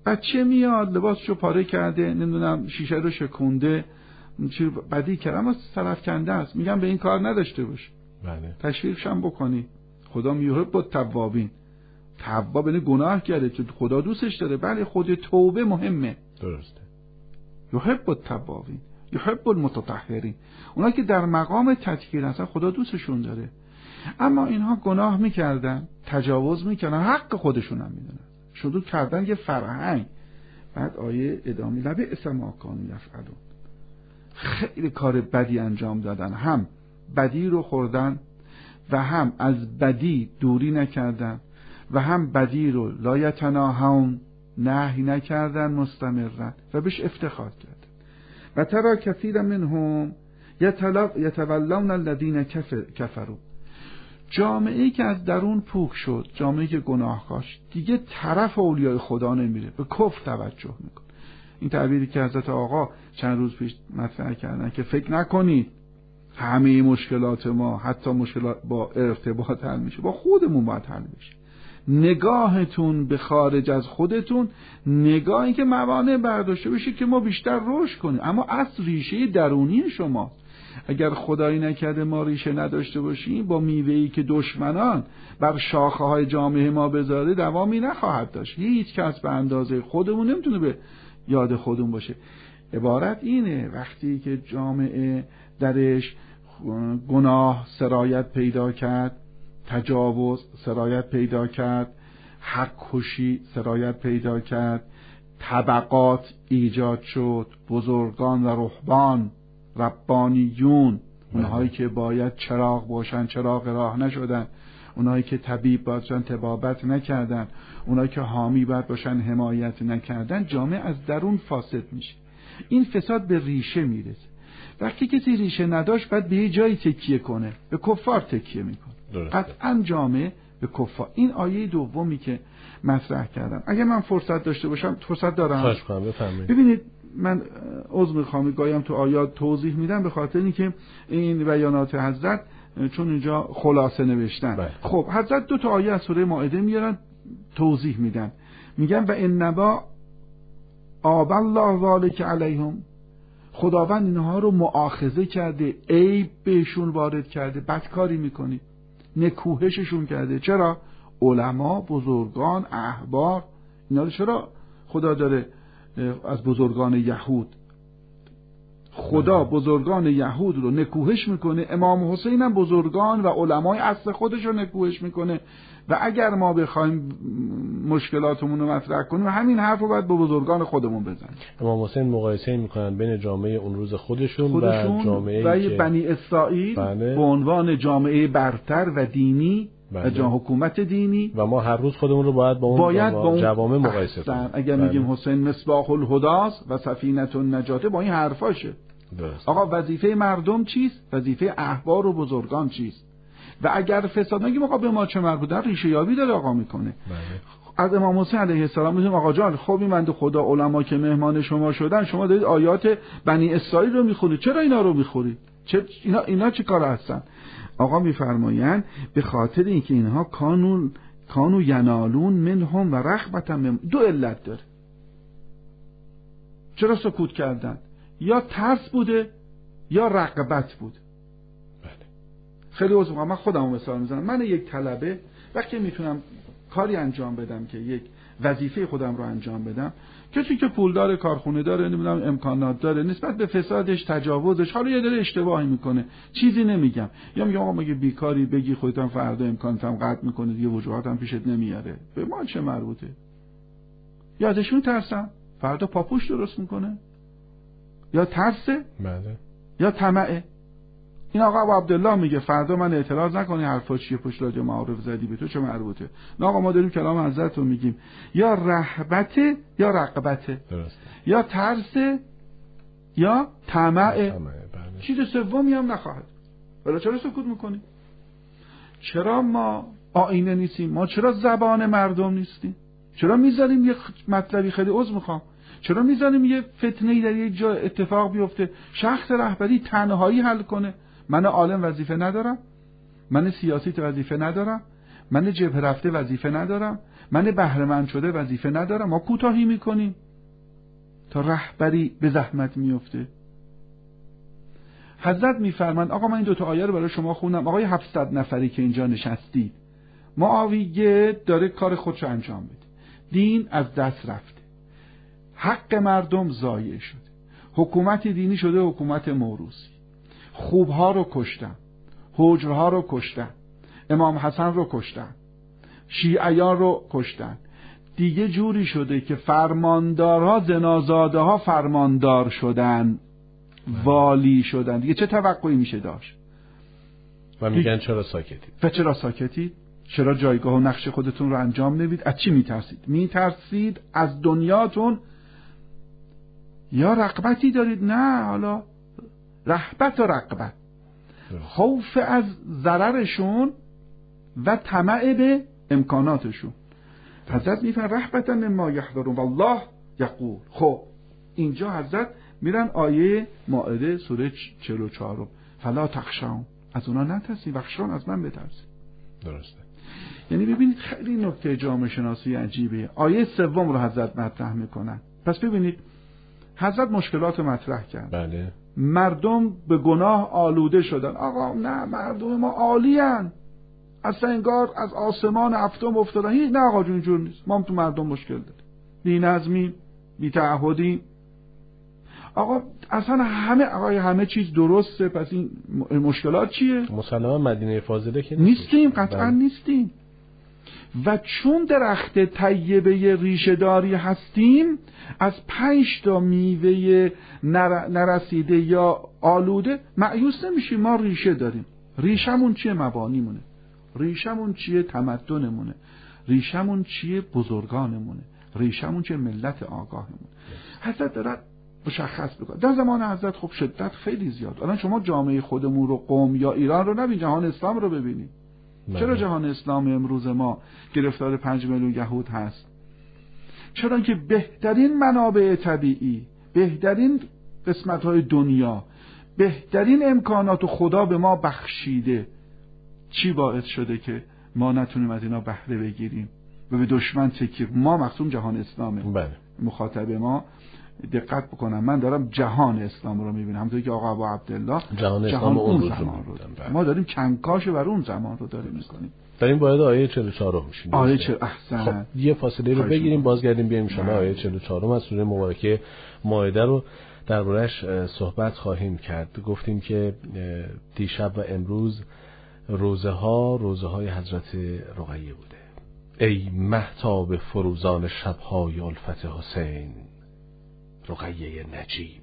بچه میاد لباسشو پاره کرده نمی‌دونم شیشه رو شکونده. چی بدی کرده اما طرف کنده است. میگم به این کار نداشته باش. بله. تشویقش هم بکنی. خدا میوهب با توابین. تواب یعنی گناه کرده. چون خدا دوستش داره. بله خود توبه مهمه. درسته. یحب التوابین. یحب المتطهرین. اونا که در مقام تطهیر هستن خدا دوستشون داره. اما اینها گناه می‌کردن تجاوز می‌کردن حق خودشون هم می‌دونن. شروع کردن یه فرهنگ. بعد آیه ادامه. لبه اسم کانو یفعلون. خیلی کار بدی انجام دادن. هم بدی رو خوردن و هم از بدی دوری نکردن و هم بدی رو لا یتناهون نهی نکردن مستمرن و بهش افتخار کردن و ترا کثیر منهم یتولون الذین کفر- کفروا. جامعه که از درون پوک شد جامعه که گناه کاش دیگه طرف اولیای خدا نمیره. به کفر توجه می‌کنه. این تعبیری که حضرت آقا چند روز پیش مطرح کردن که فکر نکنید همه مشکلات ما حتی مشکلات با ارتباط حل میشه. با خودمون باید حل میشه نگاهتون به خارج از خودتون نگاهی که موانع برداشته بشه که ما بیشتر رشد کنیم. اما اصل ریشه درونی شما. اگر خدایی نکرده ما ریشه نداشته باشیم با میوهی که دشمنان بر شاخه های جامعه ما بذاره دوامی نخواهد داشت. هیچ کس به اندازه خودمون نمی‌تونه به یاد خودمون باشه. عبارت اینه وقتی که جامعه درش گناه سرایت پیدا کرد تجاوز سرایت پیدا کرد حق کشی سرایت پیدا کرد طبقات ایجاد شد بزرگان و رهبان ربانیون اونهایی که باید چراغ باشن چراغ راه نشدن. اونایی که طبیب باشن تبابت نکردن. اونایی که حامی باید باشن حمایت نکردن. جامعه از درون فاسد میشه. این فساد به ریشه می‌رسه. وقتی کسی ریشه نداشت باید به یه جایی تکیه کنه. به کفار تکیه می‌کنه. قطعا جامعه به کفار. این آیه دومی که مطرح کردم. اگه من فرصت داشته باشم فرصت دارم. ببینید من عضو می‌خوام گایم تو آیات توضیح میدم به خاطر اینکه این بیانات حضرت چون اینجا خلاصه نوشتن. بله. خب حضرت دو تا آیه از سوره مائده میارن توضیح میدن. میگن و انبا آب الله ذالک علیهم. خداوند اینها رو معاخذه کرده عیب بهشون وارد کرده بدکاری می‌کنی نکوهششون کرده. چرا؟ علما بزرگان احبار اینا رو چرا خدا داره از بزرگان یهود خدا بزرگان یهود رو نکوهش می‌کنه امام حسین هم بزرگان و علمای اصل خودش رو نکوهش می‌کنه و اگر ما بخوایم مشکلاتمون رو مطرح کنیم همین حرف رو باید به بزرگان خودمون بزنیم امام حسین مقایسه می‌کنن بین جامعه اون روز خودشون, خودشون و جامعه و بنی اسرائیل بله. به عنوان جامعه برتر و دینی بله. و جا حکومت دینی و ما هر روز خودمون رو باید با اون باید با اون جوامع مقایسه. کنیم اگر بله. میگیم حسین مصباح الهداست و سفینت النجاته با این حرفاشه درست. آقا وظیفه مردم چیست وظیفه احبار و بزرگان چیست و اگر فساد نگیم آقا به ما چه مربوطه ریشه یابی داره آقا می‌کنه بله. از امام حسین علیه السلام میگیم آقا جان خب این بنده خدا علما که مهمان شما شدن شما دارید آیات بنی اسرائیل رو می‌خونید چرا اینا رو می‌خورید چه اینا اینا چه کار هستن آقا میفرمایند به خاطر اینکه اینها کانون کانو ینالون منهم و رغبتا من دو علت داره. چرا سکوت کردن؟ یا ترس بوده یا رقبت بود. بله. خیلی می‌خوام من خودم مثال می‌زنم. من یک طلبه وقتی می‌تونم کاری انجام بدم که یک وظیفه خودم رو انجام بدم کسی که پولدار کارخونه داره نمی‌دونم امکانات داره نسبت به فسادش تجاوزش حالا یه داره اشتباهی می‌کنه. چیزی نمیگم. یا میگم آقا مگه بیکاری بگی خودتم فردا امکاناتم قطع می‌کنه دیگه وجوهاتم پیشت نمیاره. به ما چه مربوطه؟ یا ازش میترسم فردا پاپوش درست می‌کنه. یا ترسه؟ بله. یا طمعه؟ این آقا ابو عبدالله میگه فردا من اعتراض نکنی حرفا چیه پشت رادیو معارف زدی به تو چه مربوطه؟ نه آقا ما داریم کلام حضرت رو میگیم. یا رهبته یا رقبته درست یا ترسه یا طمعه، بله. چیز سومی هم نخواهد. ولی چرا سکوت می‌کنی؟ چرا ما آینه نیستیم؟ ما چرا زبان مردم نیستیم؟ چرا می‌ذاریم یه مطلبی خیلی عضو می‌خوام؟ چرا می‌ذاریم یه فتنه در یک جا اتفاق بیفته؟ شخص رهبری تنهایی حل کنه. من عالم وظیفه ندارم. من سیاسی وظیفه ندارم. من جبهه رفته وظیفه ندارم. من بهرهمند شده وظیفه ندارم. ما کوتاهی می‌کنیم. تا رهبری به زحمت میفته حضرت میفرمند آقا من این دوتا آیه رو برای شما خوندم. آقای 700 نفری که اینجا نشستید. معاویه داره کار خودشو انجام بده دین از دست رفته. حق مردم ضایع شده. حکومت دینی شده حکومت موروسی خوبها رو کشتن حجرها رو کشتن امام حسن رو کشتن شیعیان رو کشتن دیگه جوری شده که فرماندارها زنازاده ها فرماندار شدن. والی شدن. دیگه چه توقعی میشه داشت؟ و میگن چرا ساکتید؟ و چرا ساکتید؟ چرا جایگاه و نقش خودتون رو انجام نمید از چی میترسید؟ میترسید از دنیاتون؟ یا رقبتی دارید؟ نه حالا رهبت و رقبت. خوف از ضررشون و طمع به امکاناتشون. حضرت میفرن رحبتا مما یحذرون والله یقول. خب اینجا حضرت میرن آیه مائده سوره 44 فلا تخشون. از اونا نترسی وخشون از من بترسی درسته. یعنی ببینید خیلی نکته جامعه شناسی عجیبه. آیه سوم رو حضرت مطرح می‌کنن. پس ببینید حضرت مشکلات رو مطرح کرد. بله. مردم به گناه آلوده شدن. آقا نه مردم ما عالیان اصلا انگار از آسمان هفتم افتادن. هیچ نه آقا جون نیست. ما هم تو مردم مشکل داریم. بی نظمی بی تعهدی. آقا اصلا همه آقای همه چیز درسته. پس این مشکلات چیه؟ مسلما مدینه فاضله که نیستیم قطعا بله. نیستیم. و چون درخت طیبه ریشه داری هستیم از پنج تا میوه نر- نرسیده یا آلوده معیوس نمیشیم ما ریشه داریم. ریشمون چیه مبانیمونه؟ ریشمون چیه تمدنمونه؟ ریشمون چیه بزرگانمونه؟ ریشمون چیه ملت آگاهمون حضرت دارد مشخص بکنه در زمان حضرت خب شدت خیلی زیاد. الان شما جامعه خودمون رو قوم یا ایران رو نبین جهان اسلام رو ببینید. چرا جهان اسلام امروز ما گرفتار پنج میلیون یهود هست؟ چرا که بهترین منابع طبیعی بهترین قسمت های دنیا بهترین امکانات و خدا به ما بخشیده چی باعث شده که ما نتونیم از اینا بهره بگیریم و به دشمن تکیه ما مخصوم جهان اسلامه. بله. مخاطب ما دقت بکنم. من دارم جهان اسلام رو می‌بینم. همونطور که آقا ابو عبدالله جهان اسلام اون زمان رو. بله. ما داریم کنکاش بر اون زمان رو داریم می‌کنیم. در این باید آیه 44 رو میشیم آیه چه احسن. خب یه فاصله رو بگیریم. بازگردیم بیایم شما بله. آیه 44 از سوره مبارکه مائده رو دربارش صحبت خواهیم کرد. گفتیم که دیشب و امروز روزه ها روزه های حضرت رقیه بوده. ای محتاب فروزان شبهای الفت حسین. رقیه نجیب.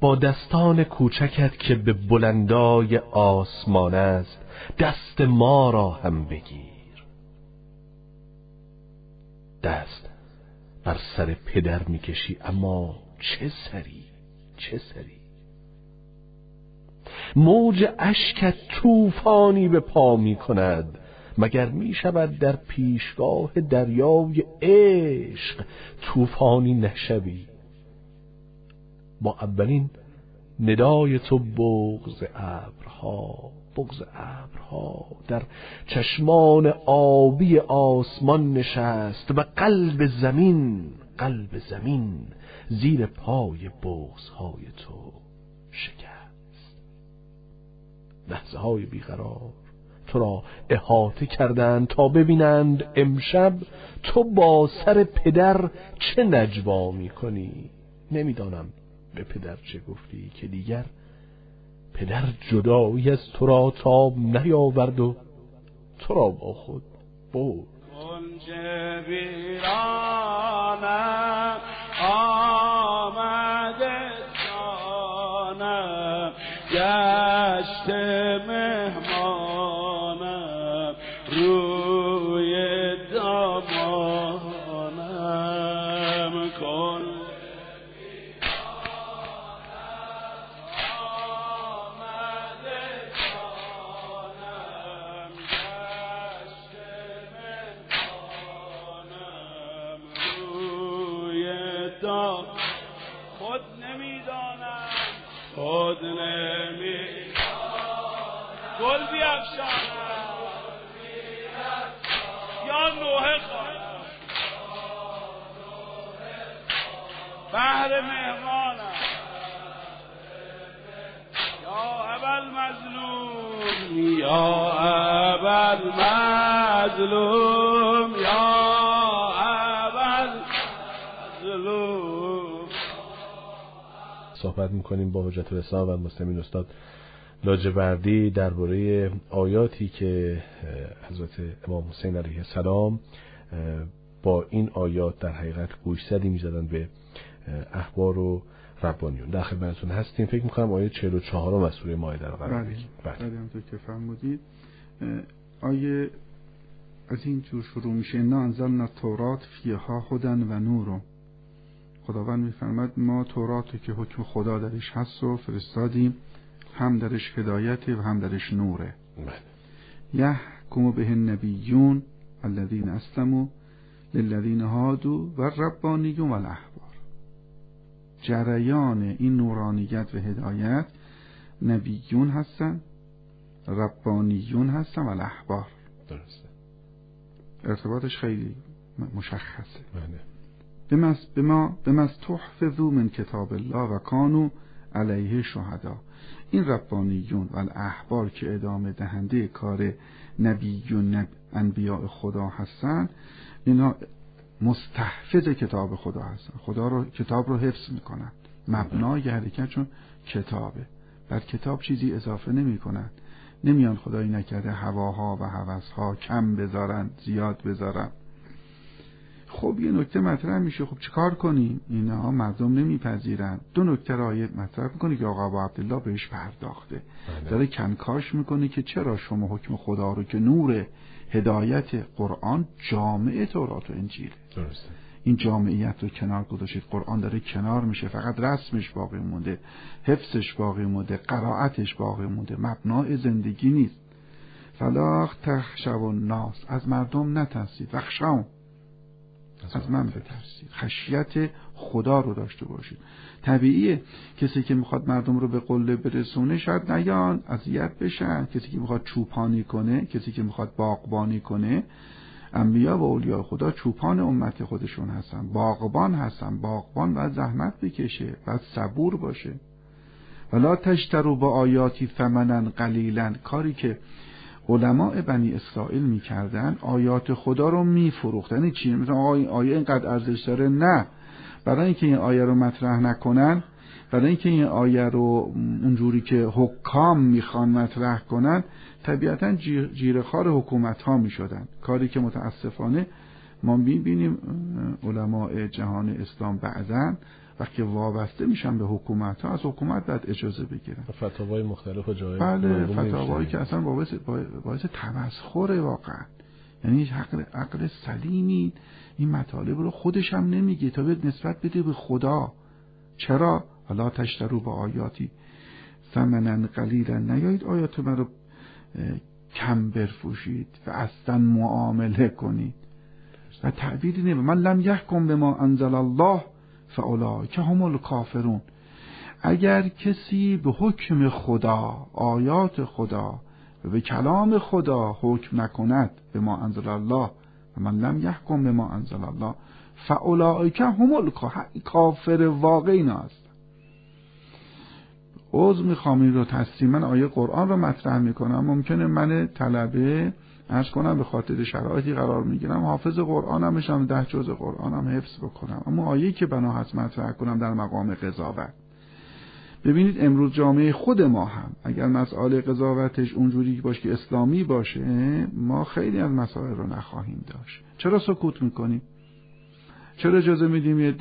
با دستان کوچکت که به بلندای آسمان است دست ما را هم بگیر. دست بر سر پدر می‌کشی اما چه سری؟ چه سری؟ موج اشکت طوفانی به پا می کند مگر می شود در پیشگاه دریای عشق طوفانی نشوی؟ با اولین ندای تو بغز ابرها بغز ابرها. در چشمان آبی آسمان نشست و قلب زمین قلب زمین زیر پای بغزهای تو شکست. لحظه های بیقرار. تو را احاطه کردند تا ببینند امشب تو با سر پدر چه نجوا می کنی نمی‌دانم به پدر چه گفتی که دیگر. پدر جدایی از تو را تاب نیاورد و تو را با خود برد. بهر مهمانم یا ابل مظلوم یا ابل مظلوم یا ابل مظلوم صحبت می‌کنیم با حجت الاسلام و المسلمین استاد لاجوردی درباره آیاتی که حضرت امام حسین علیه السلام با این آیات در حقیقت گوشزدی می‌زدن به احبار و ربانیون. در خدمتتون هستیم. فکر می‌کنم آیه 44 از سوره مائده رو قرار بله. بله. بله همطور که فرمودید. آیه از این جور شروع میشه. انا انزلنا تورات فیها هدن و نور خداوند میفرماد ما تورات که حکم خدا درش هست و فرستادیم هم درش هدایته و هم درش نوره. بله. یحکم به النبیون الذین اسلموا للذین هادو و ربانیون و جریان این نورانیت و هدایت نبیون هستن ربانیون هستن و الاحبار. درسته. ارتباطش خیلی مشخصه. بله. بما بمس تحفظو من کتاب الله و کانو علیه شهدا. این ربانیون و الاحبار که ادامه دهنده کار نبیون نب... انبیاء خدا هستن اینا مستحفظ کتاب خدا هستن. خدا رو کتاب رو حفظ می‌کنن. مبنای حرکتشون کتابه. بر کتاب چیزی اضافه نمی‌کنن. نمیان خدایی نکرده هواها و هوسها کم بذارن زیاد بذارن. خب یه نکته مطرح میشه. خب چیکار کنیم؟ اینها مردم نمیپذیرن. دو نکته را آیت مطرح می‌کنه که آقا ابا عبدالله بهش پرداخته. بله. داره کنکاش می‌کنه که چرا شما حکم خدا رو که نور هدایت قرآن جامعه تورات و انجیله درسته. این جامعیت رو کنار گذاشتید قرآن داره کنار میشه. فقط رسمش باقی مونده. حفظش باقی مونده. قرائتش باقی مونده. مبنای زندگی نیست. فلاخ تخشب الناس. از مردم نترسید. وخشام از من بترسید. خشیت خدا رو داشته باشید. طبیعیه. کسی که می‌خواد مردم رو به قله برسونه شاید نیان اذیت بشن. کسی که می‌خواد چوپانی کنه کسی که می‌خواد باغبانی کنه انبیا و اولیاء خدا چوپان امت خودشون هستن. باغبان هستن. باغبان باید زحمت بکشه باید صبور باشه. ولا تشترو با آیاتی ثمنا قلیلا. کاری که علماء بنی اسرائیل می‌کردن آیات خدا رو میفروختن. یعنی چی؟ مثلا آیه اینقدر ارزش داره؟ نه. برای اینکه این آیه رو مطرح نکنن برای اینکه این آیه رو اونجوری که حکام می‌خوان مطرح کنن طبیعتا جیرخار حکومت ها می‌شدن. کاری که متاسفانه ما می‌بینیم علماء جهان اسلام بعضا وقتی وابسته میشن به حکومت ها از حکومت باید اجازه بگیرن. فتاوای مختلف و جای بله فتاوایی. که اصلا باعث, باعث تمسخره واقعا. یعنی عقل, عقل سلیمی این مطالب رو خودش هم نمیگه تا به نسبت بده به خدا. چرا؟ حالا تشترو با آیاتی. ثمنا قلیلا نیایید آیات من رو کم برفوشید و اصلا معامله کنید. و تعبیری نمید من لم یحکم به ما انزل الله فاولئک هم الکافرون. اگر کسی به حکم خدا آیات خدا به کلام خدا حکم نکند به ما انزل الله و من لم یحکم به ما انزل الله فاولئک هم کافر واقعی اینا هستن عوض می‌خوام این رو تسلیما آیه قرآن رو مطرح می‌کنم. ممکنه من طلبه ارز کنم به خاطر شرایطی قرار می‌گیرم. حافظ قرآنم بشم ده جز قرآنم حفظ بکنم. اما آیه که بنا هست مطرح کنم در مقام قضاوت. ببینید امروز جامعه خود ما هم اگر مسئله قضاوتش اونجوری باشه که اسلامی باشه ما خیلی از مسائل رو نخواهیم داشت. چرا سکوت می‌کنیم؟ چرا اجازه میدیم یه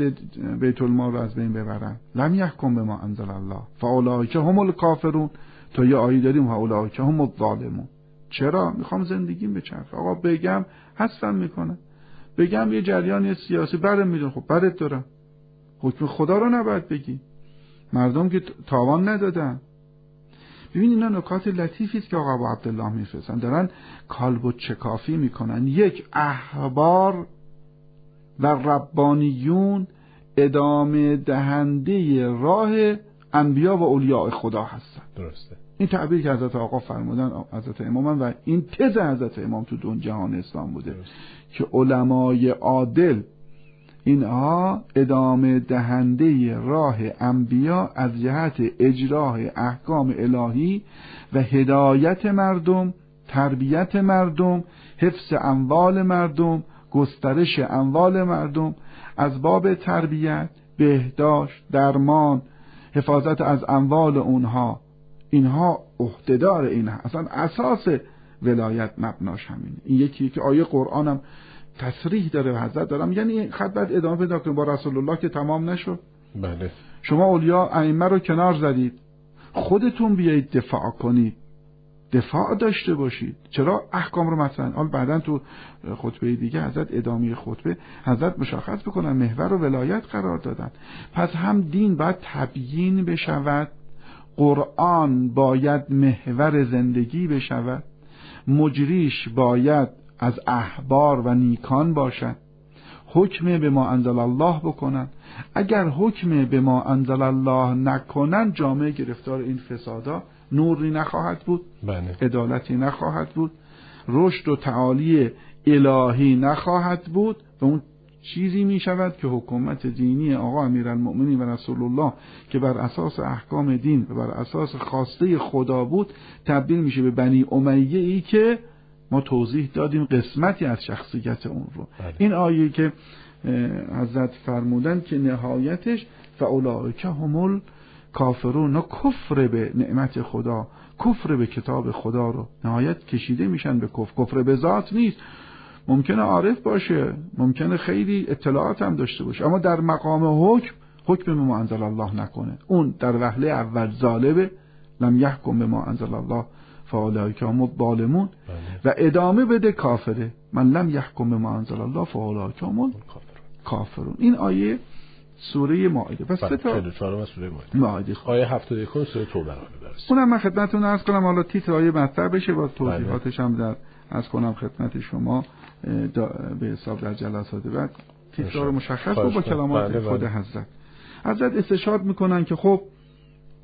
بیت المال رو از بین ببرن؟ لم یحکم به ما انزل الله. فاولئک هم الکافرون. تا یه آیه داریم فاولئک هم الظالمون. چرا؟ می‌خوام زندگیم بچرخه آقا بگم هستم می‌کنه بگم یه جریان سیاسی برم میدون خب برت دارم. حکم خدا رو نباید بگی. مردم که تاوان ندادن. ببین اینا نکات لطیفی است که آقا ابو عبدالله میفرستن. دارن کالب و چکافی می‌کنن. یک احبار و ربانیون ادامه دهنده راه انبیا و اولیاء خدا هستن. درسته. این تعبیر که حضرت آقا فرمودن حضرت امامن و این تز حضرت امام تو دون جهان اسلام بوده درست. که علمای عادل اینها ادامه دهنده راه انبیا از جهت اجراه احکام الهی و هدایت مردم تربیت مردم حفظ اموال مردم گسترش اموال مردم از باب تربیت بهداشت درمان حفاظت از اموال اونها. اینها عهدهدار این اصلا اساس ولایت مبناش همینه. این یکی که آیه قرآنم تصریح داره حضرت دارم یعنی خط بعد ادامه پیدا کنیم با رسول الله که تمام نشد. بله. شما اولیا ائمه رو کنار زدید. خودتون بیایید دفاع کنید. دفاع داشته باشید. چرا احکام رو مثلا حال بعدا تو خطبه دیگه حضرت ادامه خطبه حضرت مشخص بکنن محور و ولایت قرار دادن. پس هم دین باید تبیین بشود. قرآن باید محور زندگی بشود. مجریش باید از احبار و نیکان باشد. حکم به ما انزل الله بکنن. اگر حکم به ما انزل الله نکنن جامعه گرفتار این فسادا نوری نخواهد بود بله. عدالتی نخواهد بود رشد و تعالی الهی نخواهد بود. و اون چیزی می شود که حکومت دینی آقا امیرالمؤمنین و رسول الله که بر اساس احکام دین و بر اساس خواسته خدا بود تبدیل میشه به بنی امیه ای که ما توضیح دادیم قسمتی از شخصیت اون رو. بله. این آیه که حضرت فرمودن که نهایتش فاولئک همول کافرون کفر به نعمت خدا کفر به کتاب خدا رو. نهایت کشیده میشن به کفر. کفر به ذات نیست. ممکنه عارف باشه ممکنه خیلی اطلاعات هم داشته باشه. اما در مقام حکم حکم به ما انزل الله نکنه. اون در وهله اول ظالبه لم یحکم به ما انزل الله فاولئک هم الظالمون بله. و ادامه بده کافره. من لم یحکم ما انزل الله فاولئک هم کافر. کافرون. این آیه سوره مائده. پس سه بله تا 44 از سوره مائده. مائده. آیه 71 سوره توبه رو اونم من خدمتتون عرض کنم. حالا تیتر آیه مطلع بشه. با توضیحاتش هم در از کنم خدمت شما به حساب در جلسات بعد. تیتر رو مشخص. با. کلمات بله، خود بله. حضرت. حضرت استشهاد می‌کنن که خب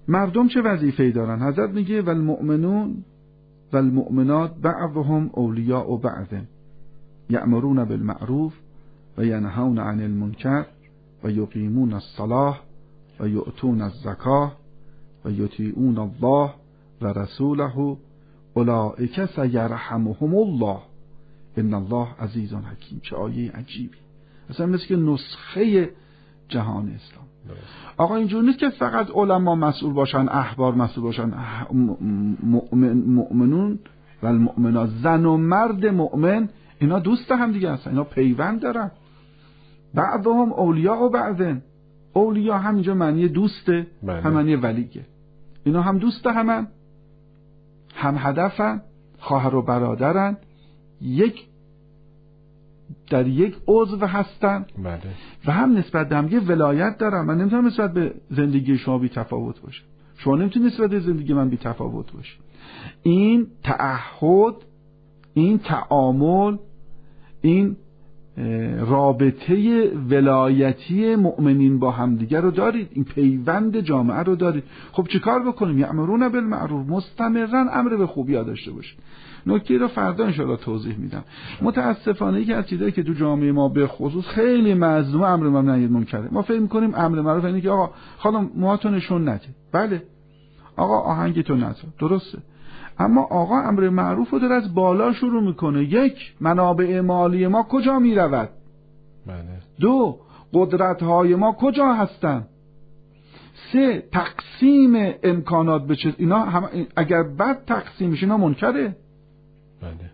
مردم چه وظیفه‌ای دارن؟ حضرت میگه والمؤمنون والمؤمنات بعضهم اولیاء و بعض یأمرون بالمعروف و ینهون عن المنکر و یقیمون الصلاة و یؤتون الزکاه و یطیعون الله و رسوله اولئک سیرحمهم الله. ان الله عزیز حکیم چه آیه عجیبی. اصلا مثل که نسخه جهان اسلام. آقا اینجور نیست که فقط علما مسئول باشن احبار مسئول باشن. مؤمن مؤمنون و المؤمنات. زن و مرد مؤمن اینا دوست هم دیگه هستن. اینا پیوند دارن. بعضهم اولیاء و بعضن. اولیا همینجا معنی دوسته بله. هم معنی ولیه اینا هم دوست همن. هم هدفن. خواهر و برادرن. یک در یک عضو هستن. بله. و هم نسبت به هم یه ولایت دارم من نمی‌تونم نسبت به زندگی شما بی تفاوت باشه شما نمی‌تونید نسبت به زندگی من بی تفاوت باشه این تعهد این تعامل این رابطه ولایتی مؤمنین با همدیگر رو دارید. این پیوند جامعه رو دارید. خب چیکار بکنیم؟ یعمرون بالمعروف. مستمرا امر به خوبی ها داشته باشید. نکته رو فردا انشاءالله توضیح میدم. متاسفانه یکی از چیزایی که تو جامعه ما به خصوص خیلی مظلوم امر معروف نهی منکره. ما فکر می‌کنیم امر معروف اینه که آقا خانم موهاتو نشون نده بله. آقا آهنگتو نذار درسته. اما آقا امر معروف رو داره از بالا شروع می‌کنه. یک منابع مالی ما کجا می‌رود؟ بله. دو قدرت های ما کجا هستند سه تقسیم امکانات به چه اینا هم اگر بد تقسیم میشه اینا منکره. بله.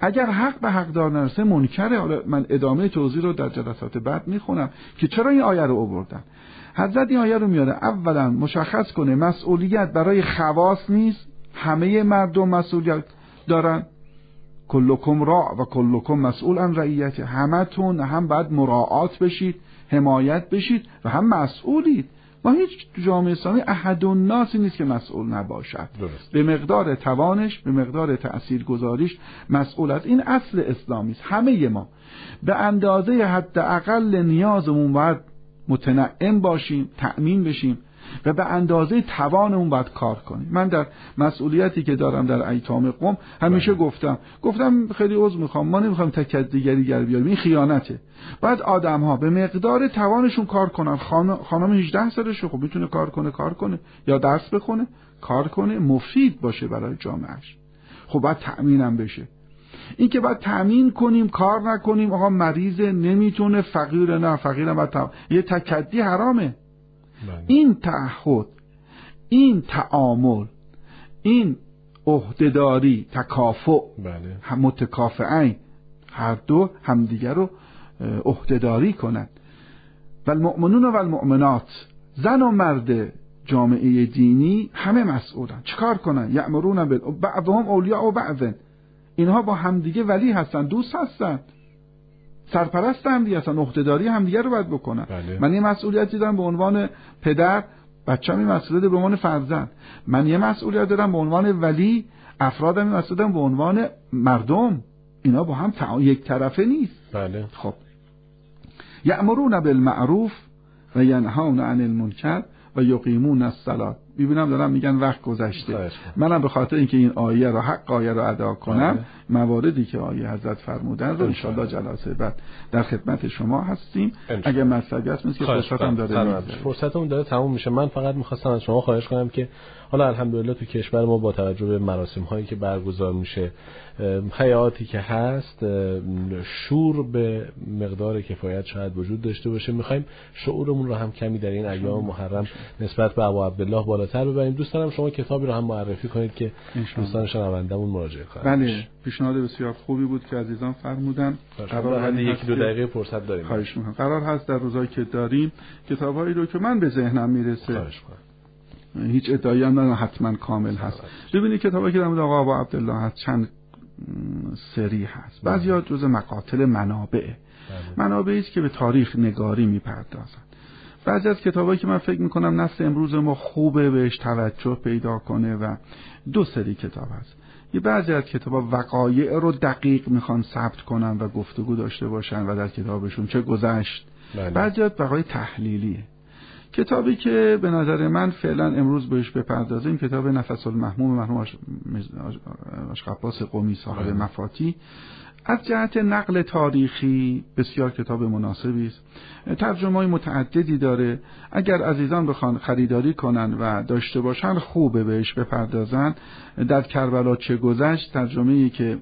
اگر حق به حقدار نرسه منکره. حالا من ادامه توضیح رو در جلسات بعد می‌خونم که چرا این آیه رو آوردن. حضرت این آیه رو میاره. اولا مشخص کنه مسئولیت برای خواص نیست. همه مردم مسئولیت دارن. کلکم راع و کلکم مسئول عن رعیت همتون هم باید مراعات بشید حمایت بشید و هم مسئولید. ما هیچ جامعه اسلامی احد الناسی نیست که مسئول نباشد. درست. به مقدار توانش به مقدار تأثیر گذاریش مسئول است. این اصل اسلامی است. همه ما به اندازه حداقل نیازمون باید متنعم باشیم تأمین بشیم و به اندازه توانمون باید کار کنیم من در مسئولیتی که دارم در ایتام قوم همیشه بله. گفتم. گفتم خیلی عذر می‌خوام. ما نمی‌خوایم تک از دیگری گر بیاریم. این خیانته. باید آدم ها به مقدار توانشون کار کنن. خانم, خانم 18 سالشه خب می‌تونه کار کنه کار کنه. یا درس بخونه کار کنه. مفید باشه برای جامعهش. خب باید تأمینم بشه. این که باید تأمین کنیم کار نکنیم آقا مریضه نمی‌تونه فقیر نه. فقیرم باید تأمین. یه تکدی حرامه. این تعهد این تعامل این عهدهداری تکافؤ بله. هم متکافئین هر دو همدیگر رو عهدهداری کنند. و المؤمنون و المؤمنات زن و مرد جامعه دینی همه مسئولن. چیکار کنن؟ یأمرون بال بعضهم اولیاء و بعضن. اینها با همدیگه ولی هستن دوست هستن. سرپرست همدیگه هستن عهدهداری همدیگه رو باید بکنن. بله. من یه مسئولیتی دارم به عنوان پدر بچه‌م این مسئولیت به عنوان فرزند. من یه مسئولیت دارم به عنوان ولی افرادم این مسئولیت به عنوان مردم. اینا با هم تع... یک طرفه نیست. بله. خب. یأمرون بالمعروف و ینهون عن المنکر و یقیمون الصلاة. ببینم دارم میگن وقت گذشته. منم به خاطر اینکه این آیه رو حق آیه رو ادا کنم. مواردی که آیه حضرت فرمودن رو. انشالله جلسه بعد در خدمت شما هستیم. اگر مطلبی هست مثل فرصت هم می‌کنم. داره. باشید. فرصتمون داره تموم میشه من فقط می‌خواستم از شما خواهش کنم که حالا الحمدلله تو کشور ما با توجه به مراسم هایی که برگزار میشه حیاتی که هست شور به مقدار کفایت شاید وجود داشته باشه می‌خوایم شعورمون رو هم کمی در این ایام محرم نسبت به ابا عبدالله بالاتر ببریم. دوست دارم شما کتابی رو هم معرفی کنید که. دوستان شنوندمون مراجعه کنند بله پیشنهاد بسیار خوبی بود که عزیزان فرمودن. قرار هست دو دقیقه فرصت داریم. خواهش می‌کنم. قرار هست در روزایی که داریم کتابهایی رو که من به ذهنم می‌رسه. خواهش کنم هیچ ادعایی هم ندارم حتما کامل هست. ببینید کتابی که در مورد آقا ابا عبدالله هست چند سری هست. بعضی ها جز مقاتل منابعه بله. منابعی است که به تاریخ نگاری می‌پردازن بعضی از کتابایی که من فکر می‌کنم نسل امروز ما خوبه بهش توجه پیدا کنه و دو سری کتاب هست یه بعضی از کتاب وقایع رو دقیق می‌خوان ثبت کنن و گفتگو داشته باشن و در کتابشون چه گذشت بله. بعضی از وقایع تحلیلیه کتابی که به نظر من فعلا امروز بهش بپردازیم کتاب نفس المحموم مرحوم آش- مز- آش- آشق عباس قومی صاحب بله. مفاتی از جهت نقل تاریخی بسیار کتاب مناسبی است. ترجمه های متعددی داره. اگر عزیزان بخوان خریداری کنن و داشته باشن خوبه بهش بپردازن. در کربلا چه گذشت؟ ترجمه ای که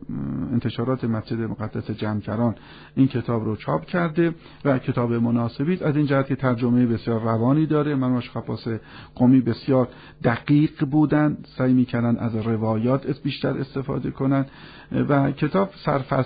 انتشارات مسجد مقدس جمکران این کتاب رو چاپ کرده و کتاب مناسبی است. از این جهت که ترجمه بسیار روانی داره. من خپاس قومی بسیار دقیق بودن. سعی می‌کردن از روایات بیشتر استفاده کنن. و کتاب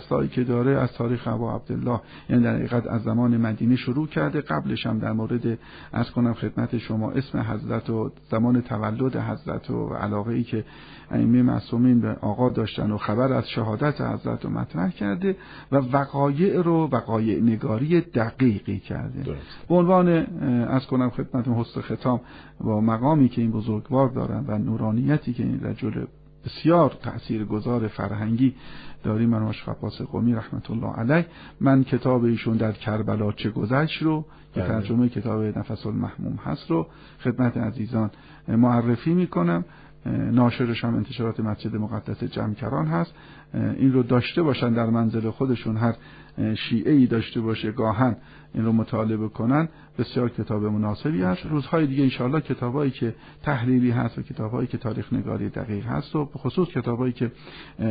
سرفصلایی که داره از تاریخ ابا عبدالله یعنی در حقیقت از زمان مدینه شروع کرده قبلش هم در مورد از کنم خدمت شما اسم حضرت و زمان تولد حضرت و علاقه ای که ائمه معصومین به آقا داشتن و خبر از شهادت حضرت رو مطرح کرده و وقایع رو وقایع نگاری دقیقی کرده درست. به عنوان از کنم خدمت حسن ختام با مقامی که این بزرگوار دارن و نورانیتی که این رجل بسیار تاثیرگذار فرهنگی داریم. من عباس قومی رحمت الله علیه. من کتاب ایشون در کربلا چه گذشت رو که بله. ترجمه کتاب نفس المحموم هست رو خدمت عزیزان معرفی می‌کنم. ناشرش هم انتشارات مسجد مقدس جمکران هست. این رو داشته باشن در منزل خودشون. هر شیعه ای داشته باشه گاهن این رو مطالعه کنن بسیار کتاب مناسبی هست. روزهای دیگه انشاءالله کتابایی که تحلیلی هست و کتابایی که تاریخ نگاری دقیق هست و به خصوص کتابایی که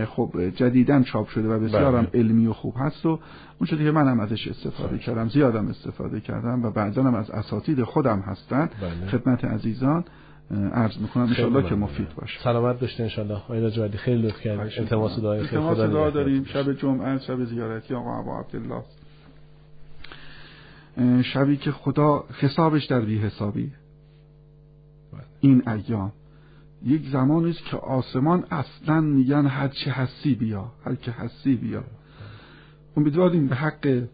خب جدیدن چاپ شده و بسیار هم بله. علمی و خوب هست و اون شده که منم ازش استفاده کردم زیادم استفاده کردم و بعضا هم از اساتید خودم هستن. بله. خدمت عزیزان عرض می‌کنم انشاءالله که مفید باشه. سلامت باشید انشالله آقای ناجوردی خیلی لطف کردید. التماس دعای خیر خدا. داریم. شب جمعه شب زیارتی آقا ابا عبدالله. شبی که خدا حسابش در بی حسابی. بله. این ایام. یک زمانی است که آسمان اصلا میگن هر چه هستی بیا هر که هستی بیا. امیدواریم به حق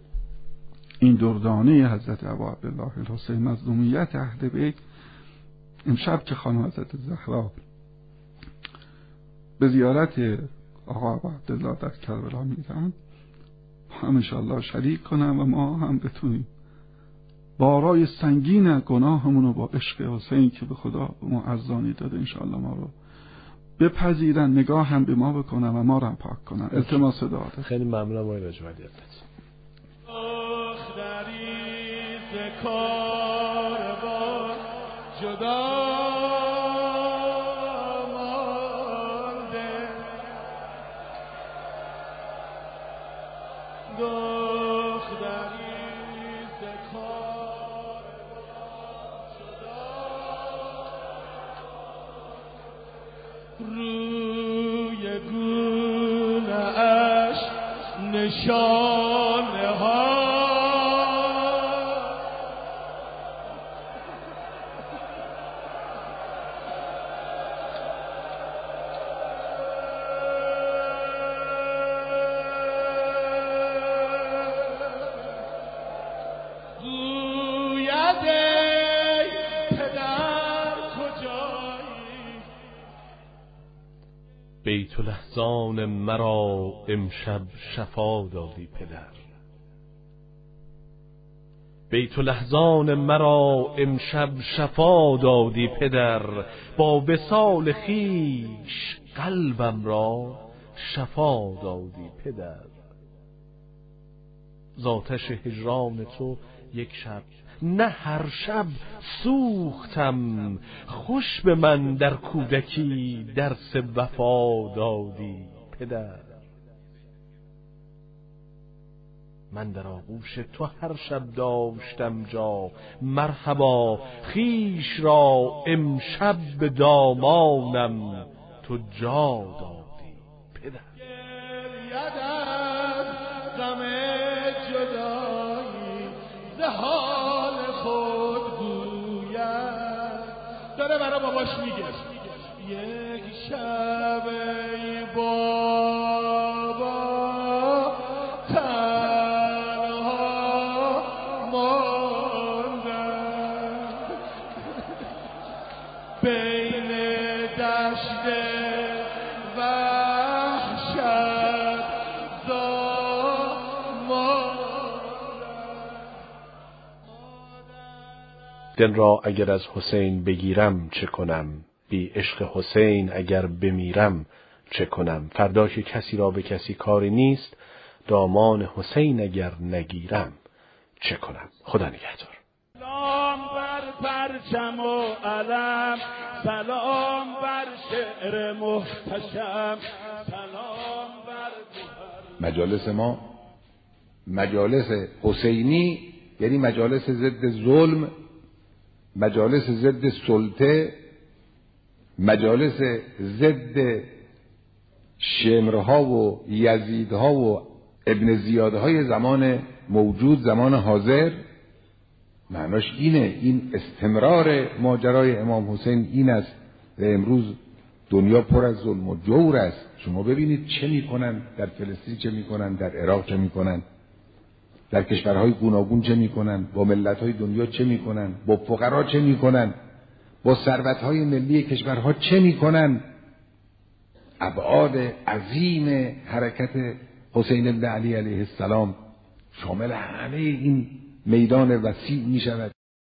این دردانه حضرت ابا عبدالله الحسین مظلومیت اهل بیت امشب که خانم حضرت زهرا به زیارت آقا عبدالله در کربلا میرن هم انشاءالله شریک کنم و ما هم بتونیم. بارای سنگین گناهمون رو با عشق حسین که به خدا به ما ارزانی داده انشاءالله ما رو بپذیرن نگاه هم به ما بکنن و ما رو هم پاک کنن. التماس دعا. خیلی ممنونم آقای دختری ز کاروان جدا بیت لحظان مرا امشب شفا دادی پدر. بیت لحظان مرا امشب شفا دادی پدر. با وسال خیش قلبم را شفا دادی پدر. زاتش هجران تو یک شب نه هر شب سوختم. خوش به من در کودکی درس وفا دادی پدر. من در آغوش تو هر شب داشتم جا. مرحبا خیش را امشب به دامانم تو جا دادی پدر. غم جدایی باباش میگه. یک شب ای بابا دل را اگر از حسین بگیرم چه کنم؟ بی عشق حسین اگر بمیرم چه کنم؟ فردا که کسی را به کسی کاری نیست دامان حسین اگر نگیرم چه کنم؟ خدا نگهدار. سلام بر پرچم و علم سلام بر شعر محتشم سلام بر مجالس ما مجالس حسینی یعنی مجالس ضد ظلم مجالس ضد سلطه مجالس ضد شمرها و یزیدها و ابن زیادهای زمان موجود زمان حاضر معناش اینه این استمرار ماجرای امام حسین این است و امروز دنیا پر از ظلم و جور است. شما ببینید چه می‌کنن در فلسطین چه می‌کنن در عراق چه می‌کنن در کشورهای گوناگون چه می‌کنن؟ با ملتهای دنیا چه می‌کنن؟ با فقرا چه می‌کنن؟ با ثروتهای ملی کشورها چه می‌کنن؟ ابعاد عظیم حرکت حسین بن علی علیه السلام شامل همه این میدان وسیع می شود